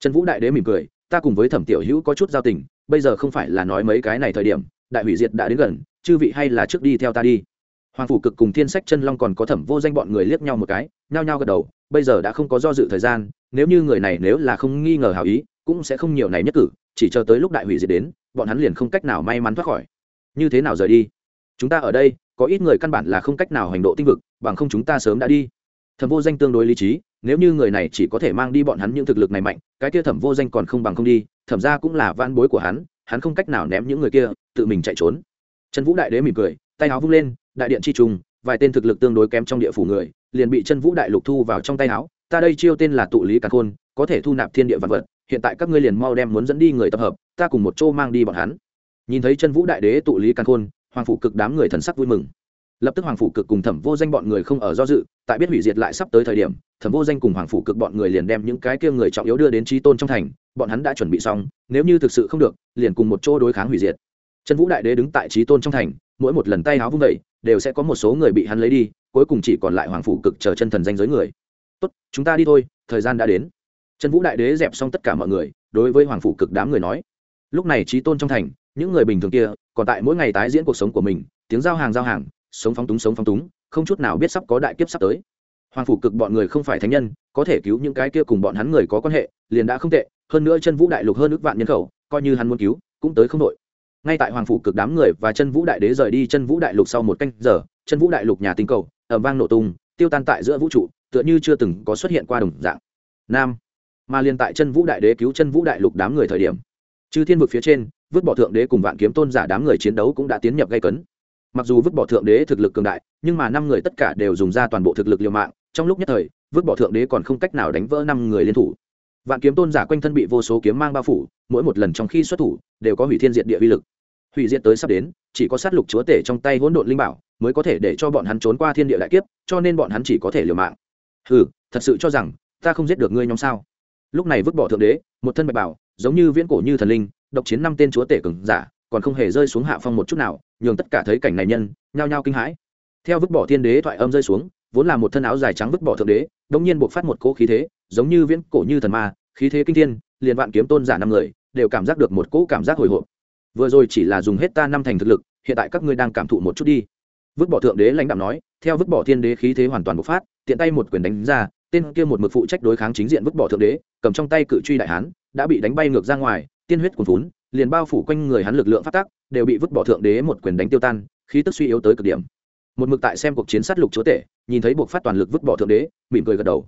Trần vũ đại đế mỉm cười, ta cùng với thẩm tiểu hữu có chút giao tình, bây giờ không phải là nói mấy cái này thời điểm, đại hủy diệt đã đến gần, chư vị hay là trước đi theo ta đi. Hoàng phủ cực cùng thiên sách chân long còn có thẩm vô danh bọn người liếc nhau một cái, nhao nhao gật đầu, bây giờ đã không có do dự thời gian, nếu như người này nếu là không nghi ngờ hào ý, cũng sẽ không nhiều này nhất cử, chỉ chờ tới lúc đại hủy diệt đến, bọn hắn liền không cách nào may mắn thoát khỏi. Như thế nào rời đi? Chúng ta ở đây, có ít người căn bản là không cách nào hành độ tinh vực, bằng không chúng ta sớm đã đi. Thẩm vô danh tương đối lý trí, nếu như người này chỉ có thể mang đi bọn hắn những thực lực này mạnh, cái kia thẩm vô danh còn không bằng không đi, thẩm ra cũng là van bối của hắn hắn không cách nào ném những người kia, tự mình chạy trốn. Trần vũ đại đế mỉm cười, tay áo vung lên, đại điện chi trùng, vài tên thực lực tương đối kém trong địa phủ người, liền bị chân vũ đại lục thu vào trong tay áo. Ta đây chiêu tên là tụ lý càn khôn, có thể thu nạp thiên địa vật vật, hiện tại các ngươi liền mau đem muốn dẫn đi người tập hợp, ta cùng một chỗ mang đi bọn hắn. Nhìn thấy chân vũ đại đế tụ lý càn khôn hoàng phủ cực đám người thần sắc vui mừng. Lập tức hoàng phủ cực cùng thẩm vô danh bọn người không ở do dự, tại biết hủy diệt lại sắp tới thời điểm, thẩm vô danh cùng hoàng phủ cực bọn người liền đem những cái kia người trọng yếu đưa đến trí tôn trong thành, bọn hắn đã chuẩn bị xong, nếu như thực sự không được, liền cùng một chỗ đối kháng hủy diệt. Trần vũ đại đế đứng tại trí tôn trong thành, mỗi một lần tay áo vung vẩy đều sẽ có một số người bị hắn lấy đi, cuối cùng chỉ còn lại hoàng phủ cực chờ chân thần danh giới người. Tốt, chúng ta đi thôi, thời gian đã đến. Trần vũ đại đế dẹp xong tất cả mọi người, đối với hoàng phủ cực đám người nói. Lúc này trí tôn trong thành những người bình thường kia, còn tại mỗi ngày tái diễn cuộc sống của mình, tiếng giao hàng giao hàng, sống phóng túng sống phóng túng, không chút nào biết sắp có đại kiếp sắp tới. Hoàng phủ cực bọn người không phải thánh nhân, có thể cứu những cái kia cùng bọn hắn người có quan hệ, liền đã không tệ, hơn nữa chân vũ đại lục hơn ước vạn nhân khẩu, coi như hắn muốn cứu, cũng tới không đội ngay tại hoàng phủ cực đám người và chân vũ đại đế rời đi chân vũ đại lục sau một canh giờ, chân vũ đại lục nhà tinh cầu ở vang nổ tung, tiêu tan tại giữa vũ trụ, tựa như chưa từng có xuất hiện qua đồng dạng. Nam, mà liền tại chân vũ đại đế cứu chân vũ đại lục đám người thời điểm, chư thiên vực phía trên vứt bỏ thượng đế cùng vạn kiếm tôn giả đám người chiến đấu cũng đã tiến nhập gây cấn. Mặc dù vứt bỏ thượng đế thực lực cường đại, nhưng mà năm người tất cả đều dùng ra toàn bộ thực lực liều mạng, trong lúc nhất thời, vứt bỏ thượng đế còn không cách nào đánh vỡ năm người liên thủ. Vạn kiếm tôn giả quanh thân bị vô số kiếm mang bao phủ, mỗi một lần trong khi xuất thủ, đều có hủy thiên diệt địa vi lực. Hủy diệt tới sắp đến, chỉ có sát lục chúa tể trong tay hỗn độn linh bảo mới có thể để cho bọn hắn trốn qua thiên địa đại kiếp, cho nên bọn hắn chỉ có thể liều mạng. Ừ thật sự cho rằng, ta không giết được ngươi nhóm sao? Lúc này vứt bỏ thượng đế, một thân bạch bảo, giống như viễn cổ như thần linh độc chiến năm tên chúa tể cường giả, còn không hề rơi xuống hạ phong một chút nào, nhường tất cả thấy cảnh này nhân, nhao nhao kinh hãi. Theo vứt bỏ thiên đế thoại âm rơi xuống, vốn là một thân áo dài trắng vứt bỏ thượng đế, đống nhiên buộc phát một cỗ khí thế, giống như viễn cổ như thần ma, khí thế kinh thiên, liền vạn kiếm tôn giả năm người, đều cảm giác được một cỗ cảm giác hồi hộp. Vừa rồi chỉ là dùng hết ta năm thành thực lực, hiện tại các ngươi đang cảm thụ một chút đi. Vứt bỏ thượng đế lãnh đạo nói, theo vứt bỏ thiên đế khí thế hoàn toàn bộc phát, tiện tay một quyền đánh ra, tên kia một mực phụ trách đối kháng chính diện vứt bỏ thượng đế, cầm trong tay cự truy đại hán, đã bị đánh bay ngược ra ngoài tiên huyết cuồn vốn liền bao phủ quanh người hắn lực lượng phát tác đều bị vứt bỏ thượng đế một quyền đánh tiêu tan, khí tức suy yếu tới cực điểm. Một mực tại xem cuộc chiến sát lục chúa tể, nhìn thấy buộc phát toàn lực vứt bỏ thượng đế, mỉm cười gật đầu.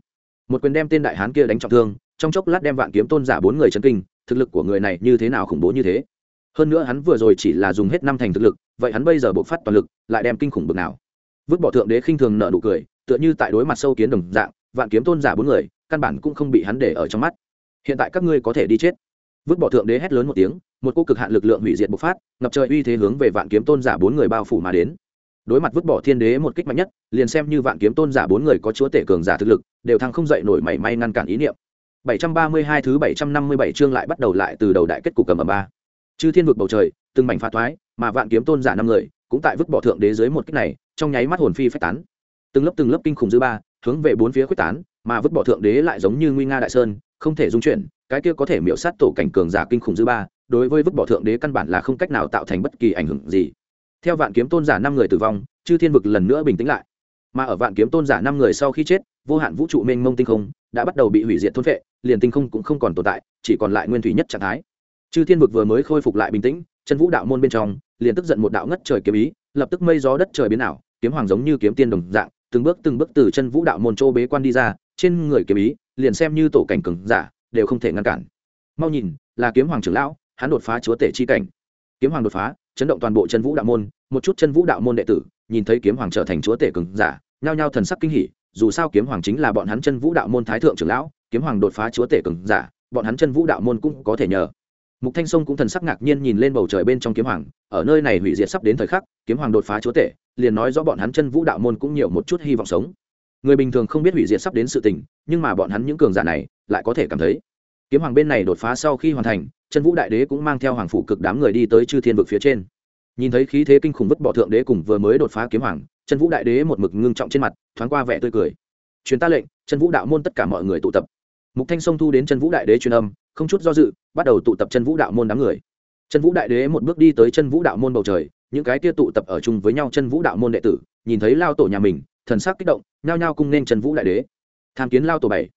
Một quyền đem tên đại hán kia đánh trọng thương, trong chốc lát đem vạn kiếm tôn giả bốn người chân kinh, thực lực của người này như thế nào khủng bố như thế. Hơn nữa hắn vừa rồi chỉ là dùng hết năm thành thực lực, vậy hắn bây giờ buộc phát toàn lực, lại đem kinh khủng bực nào. Vứt bỏ thượng đế khinh thường nợ nụ cười, tựa như tại đối mặt sâu kiến đồng dạng, vạn kiếm tôn giả bốn người, căn bản cũng không bị hắn để ở trong mắt. Hiện tại các ngươi có thể đi chết vứt bỏ thượng đế hét lớn một tiếng, một cô cực hạn lực lượng hủy diệt bộc phát, ngập trời uy thế hướng về vạn kiếm tôn giả bốn người bao phủ mà đến. Đối mặt vứt bỏ thiên đế một kích mạnh nhất, liền xem như vạn kiếm tôn giả bốn người có chúa tể cường giả thực lực, đều thăng không dậy nổi mảy may ngăn cản ý niệm. 732 thứ 757 chương lại bắt đầu lại từ đầu đại kết cục cầm ở ba. Chư thiên vực bầu trời, từng mảnh phá thoái, mà vạn kiếm tôn giả năm người, cũng tại vứt bỏ thượng đế dưới một kích này, trong nháy mắt hồn phi phách tán. Từng lớp từng lớp kinh khủng dư ba, hướng về bốn phía quyết tán, mà vứt bỏ thượng đế lại giống như nguy nga đại sơn, không thể dung chuyển cái kia có thể miễu sát tổ cảnh cường giả kinh khủng dư ba, đối với vứt bỏ thượng đế căn bản là không cách nào tạo thành bất kỳ ảnh hưởng gì. Theo vạn kiếm tôn giả năm người tử vong, chư thiên vực lần nữa bình tĩnh lại. Mà ở vạn kiếm tôn giả năm người sau khi chết, vô hạn vũ trụ mênh mông tinh không đã bắt đầu bị hủy diệt thôn vệ liền tinh không cũng không còn tồn tại, chỉ còn lại nguyên thủy nhất trạng thái. Chư thiên vực vừa mới khôi phục lại bình tĩnh, chân vũ đạo môn bên trong, liền tức giận một đạo ngất trời kiếm ý, lập tức mây gió đất trời biến ảo, kiếm hoàng giống như kiếm tiên đồng dạng, từng bước từng bước từ chân vũ đạo môn châu bế quan đi ra, trên người kiếm ý liền xem như tổ cảnh cường giả đều không thể ngăn cản. Mau nhìn, là kiếm hoàng trưởng lão, hắn đột phá chúa tể chi cảnh. Kiếm hoàng đột phá, chấn động toàn bộ chân vũ đạo môn, một chút chân vũ đạo môn đệ tử, nhìn thấy kiếm hoàng trở thành chúa tể cường giả, nhao nhao thần sắc kinh hỉ, dù sao kiếm hoàng chính là bọn hắn chân vũ đạo môn thái thượng trưởng lão, kiếm hoàng đột phá chúa tể cường giả, bọn hắn chân vũ đạo môn cũng có thể nhờ. Mục thanh sông cũng thần sắc ngạc nhiên nhìn lên bầu trời bên trong kiếm hoàng, ở nơi này hủy diệt sắp đến thời khắc, kiếm hoàng đột phá chúa tể, liền nói rõ bọn hắn chân vũ đạo môn cũng nhiều một chút hy vọng sống. Người bình thường không biết hủy diệt sắp đến sự tình, nhưng mà bọn hắn những cường giả này lại có thể cảm thấy. Kiếm hoàng bên này đột phá sau khi hoàn thành, chân vũ đại đế cũng mang theo hoàng phủ cực đám người đi tới chư thiên vực phía trên. Nhìn thấy khí thế kinh khủng vứt bỏ thượng đế cùng vừa mới đột phá kiếm hoàng, chân vũ đại đế một mực ngưng trọng trên mặt, thoáng qua vẻ tươi cười. Truyền ta lệnh, chân vũ đạo môn tất cả mọi người tụ tập. Mục thanh sông thu đến chân vũ đại đế truyền âm, không chút do dự, bắt đầu tụ tập chân vũ đạo môn đám người. Chân vũ đại đế một bước đi tới chân vũ đạo môn bầu trời, những cái kia tụ tập ở chung với nhau chân vũ đạo môn đệ tử, nhìn thấy lao tổ nhà mình, thần sắc kích động, nhao nhao cung nên chân vũ đại đế. Tham kiến lao tổ bảy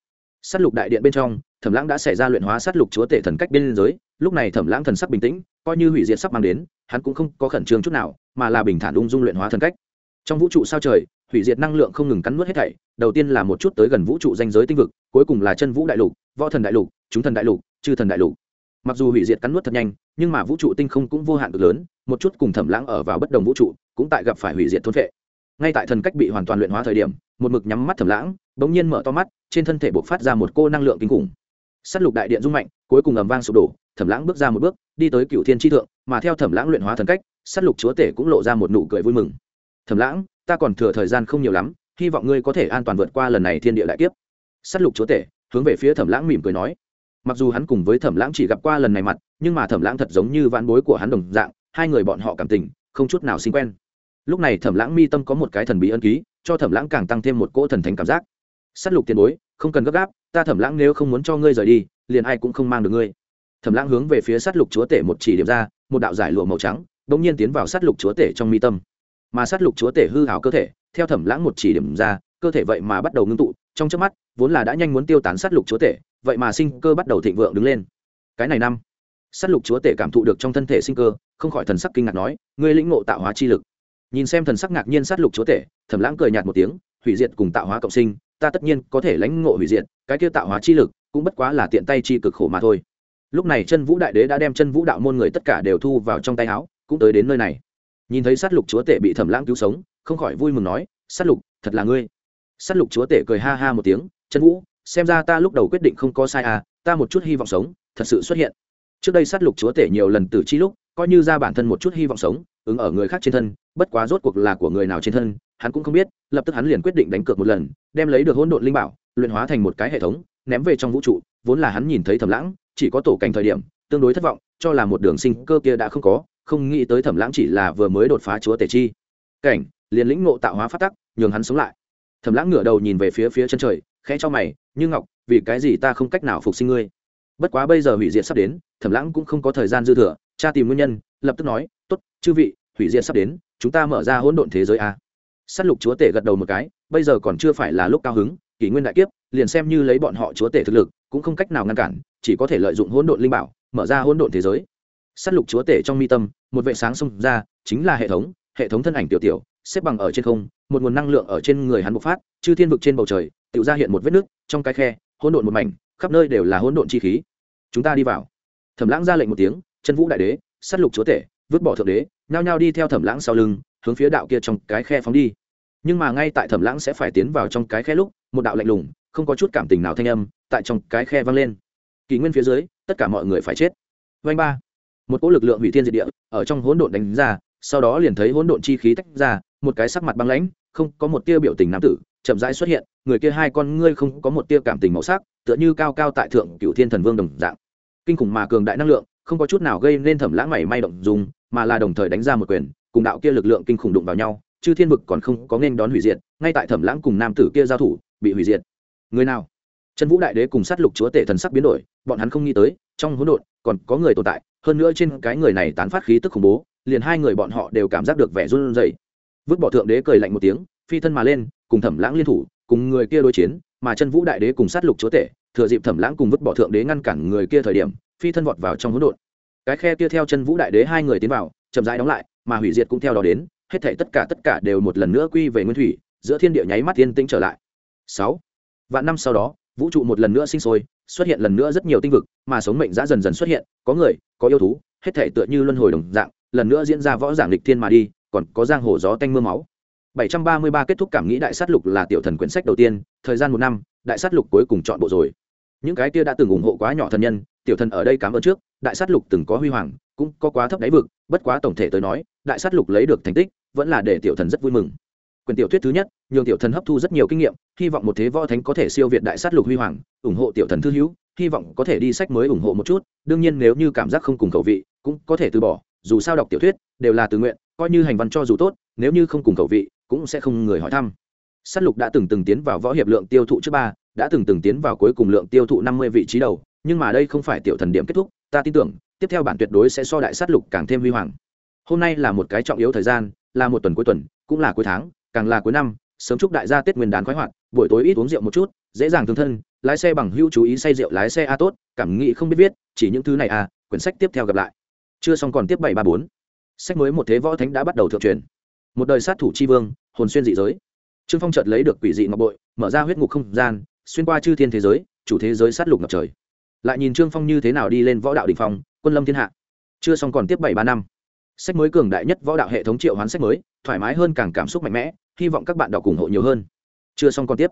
s á t lục đại điện bên trong, thẩm lãng đã xảy ra luyện hóa s á t lục chúa tể thần cách bên liên giới, lúc này thẩm lãng thần sắc bình tĩnh, coi như hủy diệt sắp mang đến, hắn cũng không có khẩn trương chút nào, mà là bình thản ung dung luyện hóa thần cách. Trong vũ trụ sao trời, hủy diệt năng lượng không ngừng cắn nuốt hết thảy, đầu tiên là một chút tới gần vũ trụ danh giới tinh vực, cuối cùng là chân vũ đại lục, võ thần đại lục, chúng thần đại lục, chư thần đại lục. Mặc dù hủy diệt cắn nuốt thật nhanh, nhưng mà vũ trụ tinh không cũng vô hạn cực lớn, một chút cùng thẩm lãng ở vào bất đồng vũ trụ, cũng tại gặp phải hủy diệt thôn vệ ngay tại thần cách bị hoàn toàn luyện hóa thời điểm, một mực nhắm mắt thầm lãng, bỗng nhiên mở to mắt, trên thân thể buộc phát ra một cô năng lượng kinh khủng. S á t lục đại điện rung mạnh, cuối cùng ầm vang sụp đổ thẩm lãng bước ra một bước, đi tới cựu thiên tri thượng, mà theo thẩm lãng luyện hóa thần cách s á t lục chúa tể cũng lộ ra một nụ cười vui mừng. Thẩm lãng, ta còn thừa thời gian không nhiều lắm, hy vọng ngươi có thể an toàn vượt qua lần này thiên địa đại kiếp. S á t lục chúa tể, hướng về phía thẩm lãng mỉm cười nói. Mặc dù hắn cùng với thẩm lãng chỉ gặp qua lần này mặt, nhưng mà thẩm lãng thật giống như vãn bối của hắn đồng dạng, hai người bọn họ cảm tình, không chút nào sinh quen lúc này thẩm lãng mi tâm có một cái thần bí ân ký, cho thẩm lãng càng tăng thêm một cỗ thần thánh cảm giác. S á t lục tiền bối, không cần gấp gáp, ta thẩm lãng nếu không muốn cho ngươi rời đi, liền ai cũng không mang được ngươi. Thẩm lãng hướng về phía s á t lục chúa tể một chỉ điểm ra, một đạo giải lụa màu trắng đ ỗ n g nhiên tiến vào s á t lục chúa tể trong mi tâm. Mà s á t lục chúa tể hư hào cơ thể, theo thẩm lãng một chỉ điểm ra, cơ thể vậy mà bắt đầu ngưng tụ, trong trước mắt, vốn là đã nhanh muốn tiêu tán s á t lục chúa tể, vậy mà sinh cơ bắt đầu thịnh vượng đứng lên. Cái này năm s á t lục chúa tể cảm thụ được trong thân thể sinh cơ, không khỏi thần sắc kinh ngạc nói, ngươi lĩnh ngộ tạo hóa chi lực nhìn xem thần sắc ngạc nhiên sát lục chúa tể, thẩm lãng cười nhạt một tiếng, hủy diệt cùng tạo hóa cộng sinh, ta tất nhiên có thể lãnh ngộ hủy diệt, cái kia tạo hóa chi lực cũng bất quá là tiện tay chi cực khổ mà thôi. Lúc này chân vũ đại đế đã đem chân vũ đạo môn người tất cả đều thu vào trong tay áo, cũng tới đến nơi này. Nhìn thấy sát lục chúa tể bị thẩm lãng cứu sống, không khỏi vui mừng nói, sát lục, thật là ngươi. Sát lục chúa tể cười ha ha một tiếng, chân vũ, xem ra ta lúc đầu quyết định không có sai à ta một chút hy vọng sống, thật sự xuất hiện. Trước đây sát lục chúa tể nhiều lần từ chi lúc, coi như ra bản thân một chút hy vọng sống ứng ở người khác trên thân, bất quá rốt cuộc là của người nào trên thân, hắn cũng không biết, lập tức hắn liền quyết định đánh cược một lần, đem lấy được hỗn độn linh bảo, luyện hóa thành một cái hệ thống, ném về trong vũ trụ, vốn là hắn nhìn thấy thẩm lãng, chỉ có tổ cảnh thời điểm, tương đối thất vọng, cho là một đường sinh cơ kia đã không có, không nghĩ tới thẩm lãng chỉ là vừa mới đột phá chúa tể chi. Cảnh, liền lĩnh ngộ tạo hóa phát tắc, nhường hắn sống lại. Thẩm lãng ngửa đầu nhìn về phía phía chân trời, khẽ cho mày, như ngọc, vì cái gì ta không cách nào phục sinh ngươi? Bất quá bây giờ hủy diệt sắp đến, thẩm lãng cũng không có thời gian dư thừa, tra tìm nguyên nhân, lập tức nói tốt, chư vị, hủy diệt sắp đến, chúng ta mở ra hỗn độn thế giới a. S á t lục chúa tể gật đầu một cái, bây giờ còn chưa phải là lúc cao hứng, kỷ nguyên đại kiếp, liền xem như lấy bọn họ chúa tể thực lực, cũng không cách nào ngăn cản, chỉ có thể lợi dụng hỗn độn linh bảo, mở ra hỗn độn thế giới. S á t lục chúa tể trong mi tâm, một vệ sáng xông ra, chính là hệ thống hệ thống thân ảnh tiểu tiểu, xếp bằng ở trên không, một nguồn năng lượng ở trên người hắn bộc phát, chư thiên vực trên bầu trời tự ra hiện một vết nước trong cái khe, hỗn độn một mảnh, khắp nơi đều là hỗn độn chi khí. Chúng ta đi vào. Thẩm lãng ra lệnh một tiếng, chân vũ đại đế s á t lục chúa tể vứt bỏ thượng đế, nhao nhao đi theo thẩm lãng sau lưng, hướng phía đạo kia trong cái khe phóng đi. Nhưng mà ngay tại thẩm lãng sẽ phải tiến vào trong cái khe lúc, một đạo lạnh lùng, không có chút cảm tình nào thanh âm tại trong cái khe vang lên. Kỷ nguyên phía dưới, tất cả mọi người phải chết. Vanh ba. Một cỗ lực lượng hủy thiên diệt địa ở trong hỗn độn đánh ra, sau đó liền thấy hỗn độn chi khí tách ra, một cái sắc mặt băng lãnh, không có một tia biểu tình nam tử, chậm rãi xuất hiện, người kia hai con ngươi không có một tia cảm tình màu sắc, tựa như cao cao tại thượng cựu thiên thần vương đồng dạng. Kinh khủng mà cường đại năng lượng, không có chút nào gây nên thẩm lãng mảy may động dùng mà là đồng thời đánh ra một quyền, cùng đạo kia lực lượng kinh khủng đụng vào nhau, chư thiên vực còn không có nên đón hủy diệt, ngay tại thẩm lãng cùng nam tử kia giao thủ, bị hủy diệt. Người nào? Chân vũ đại đế cùng sát lục chúa tể thần sắc biến đổi, bọn hắn không nghĩ tới, trong hỗn độn, còn có người tồn tại, hơn nữa trên cái người này tán phát khí tức khủng bố, liền hai người bọn họ đều cảm giác được vẻ run rẩy. Vứt bỏ thượng đế cười lạnh một tiếng, phi thân mà lên, cùng thẩm lãng liên thủ, cùng người kia đối chiến, mà chân vũ đại đế cùng sát lục chúa tể, thừa dịp thẩm lãng cùng vứt bỏ thượng đế ngăn cản người kia thời điểm, phi thân vọt vào trong hỗn độn cái khe kia theo chân vũ đại đế hai người tiến vào, chậm rãi đóng lại, mà hủy diệt cũng theo đó đến, hết thảy tất cả tất cả đều một lần nữa quy về nguyên thủy, giữa thiên địa nháy mắt yên tĩnh trở lại. Sáu. Vạn năm sau đó, vũ trụ một lần nữa sinh sôi, xuất hiện lần nữa rất nhiều tinh vực, mà sống mệnh đã dần dần xuất hiện, có người, có yêu thú, hết thảy tựa như luân hồi đồng dạng, lần nữa diễn ra võ giảng lịch thiên mà đi, còn có giang hồ gió tanh mưa máu. 733 kết thúc cảm nghĩ đại sát lục là tiểu thần quyển sách đầu tiên, thời gian một năm, đại sát lục cuối cùng chọn bộ rồi. Những cái kia đã từng ủng hộ quá nhỏ thần nhân, tiểu thần ở đây cảm ơn trước đại sát lục từng có huy hoàng, cũng có quá thấp đáy vực, bất quá tổng thể tới nói, đại sát lục lấy được thành tích, vẫn là để tiểu thần rất vui mừng. Quyền tiểu thuyết thứ nhất, nhường tiểu thần hấp thu rất nhiều kinh nghiệm, hy vọng một thế võ thánh có thể siêu việt đại sát lục huy hoàng, ủng hộ tiểu thần thư hữu, hy vọng có thể đi sách mới ủng hộ một chút, đương nhiên nếu như cảm giác không cùng khẩu vị, cũng có thể từ bỏ, dù sao đọc tiểu thuyết, đều là tự nguyện, coi như hành văn cho dù tốt, nếu như không cùng khẩu vị, cũng sẽ không người hỏi thăm. Sát lục đã từng từng tiến vào võ hiệp lượng tiêu thụ trước ba, đã từng từng tiến vào cuối cùng lượng tiêu thụ năm mươi vị trí đầu, nhưng mà đây không phải tiểu thần điểm kết thúc ta tin tưởng, tiếp theo bản tuyệt đối sẽ so đại sát lục càng thêm huy hoàng. Hôm nay là một cái trọng yếu thời gian, là một tuần cuối tuần, cũng là cuối tháng, càng là cuối năm, sớm chúc đại gia tết nguyên đán khoái hoạt, buổi tối ít uống rượu một chút, dễ dàng thương thân, lái xe bằng hưu chú ý say rượu lái xe a tốt, cảm nghĩ không biết viết, chỉ những thứ này a quyển sách tiếp theo gặp lại. Chưa xong còn tiếp bảy ba bốn. Sách mới một thế võ thánh đã bắt đầu thượng truyền. Một đời sát thủ c h i vương, hồn xuyên dị giới. Trương phong chợt lấy được quỷ dị ngọc bội, mở ra huyết ngục không gian, xuyên qua chư thiên thế giới, chủ thế giới sát lục ngập trời lại nhìn trương phong như thế nào đi lên võ đạo đình phong, quân lâm thiên hạ. Chưa xong còn tiếp bảy ba năm. Sách mới cường đại nhất võ đạo hệ thống triệu hoán sách mới, thoải mái hơn càng cảm xúc mạnh mẽ, hy vọng các bạn đọc ủng hộ nhiều hơn. Chưa xong còn tiếp.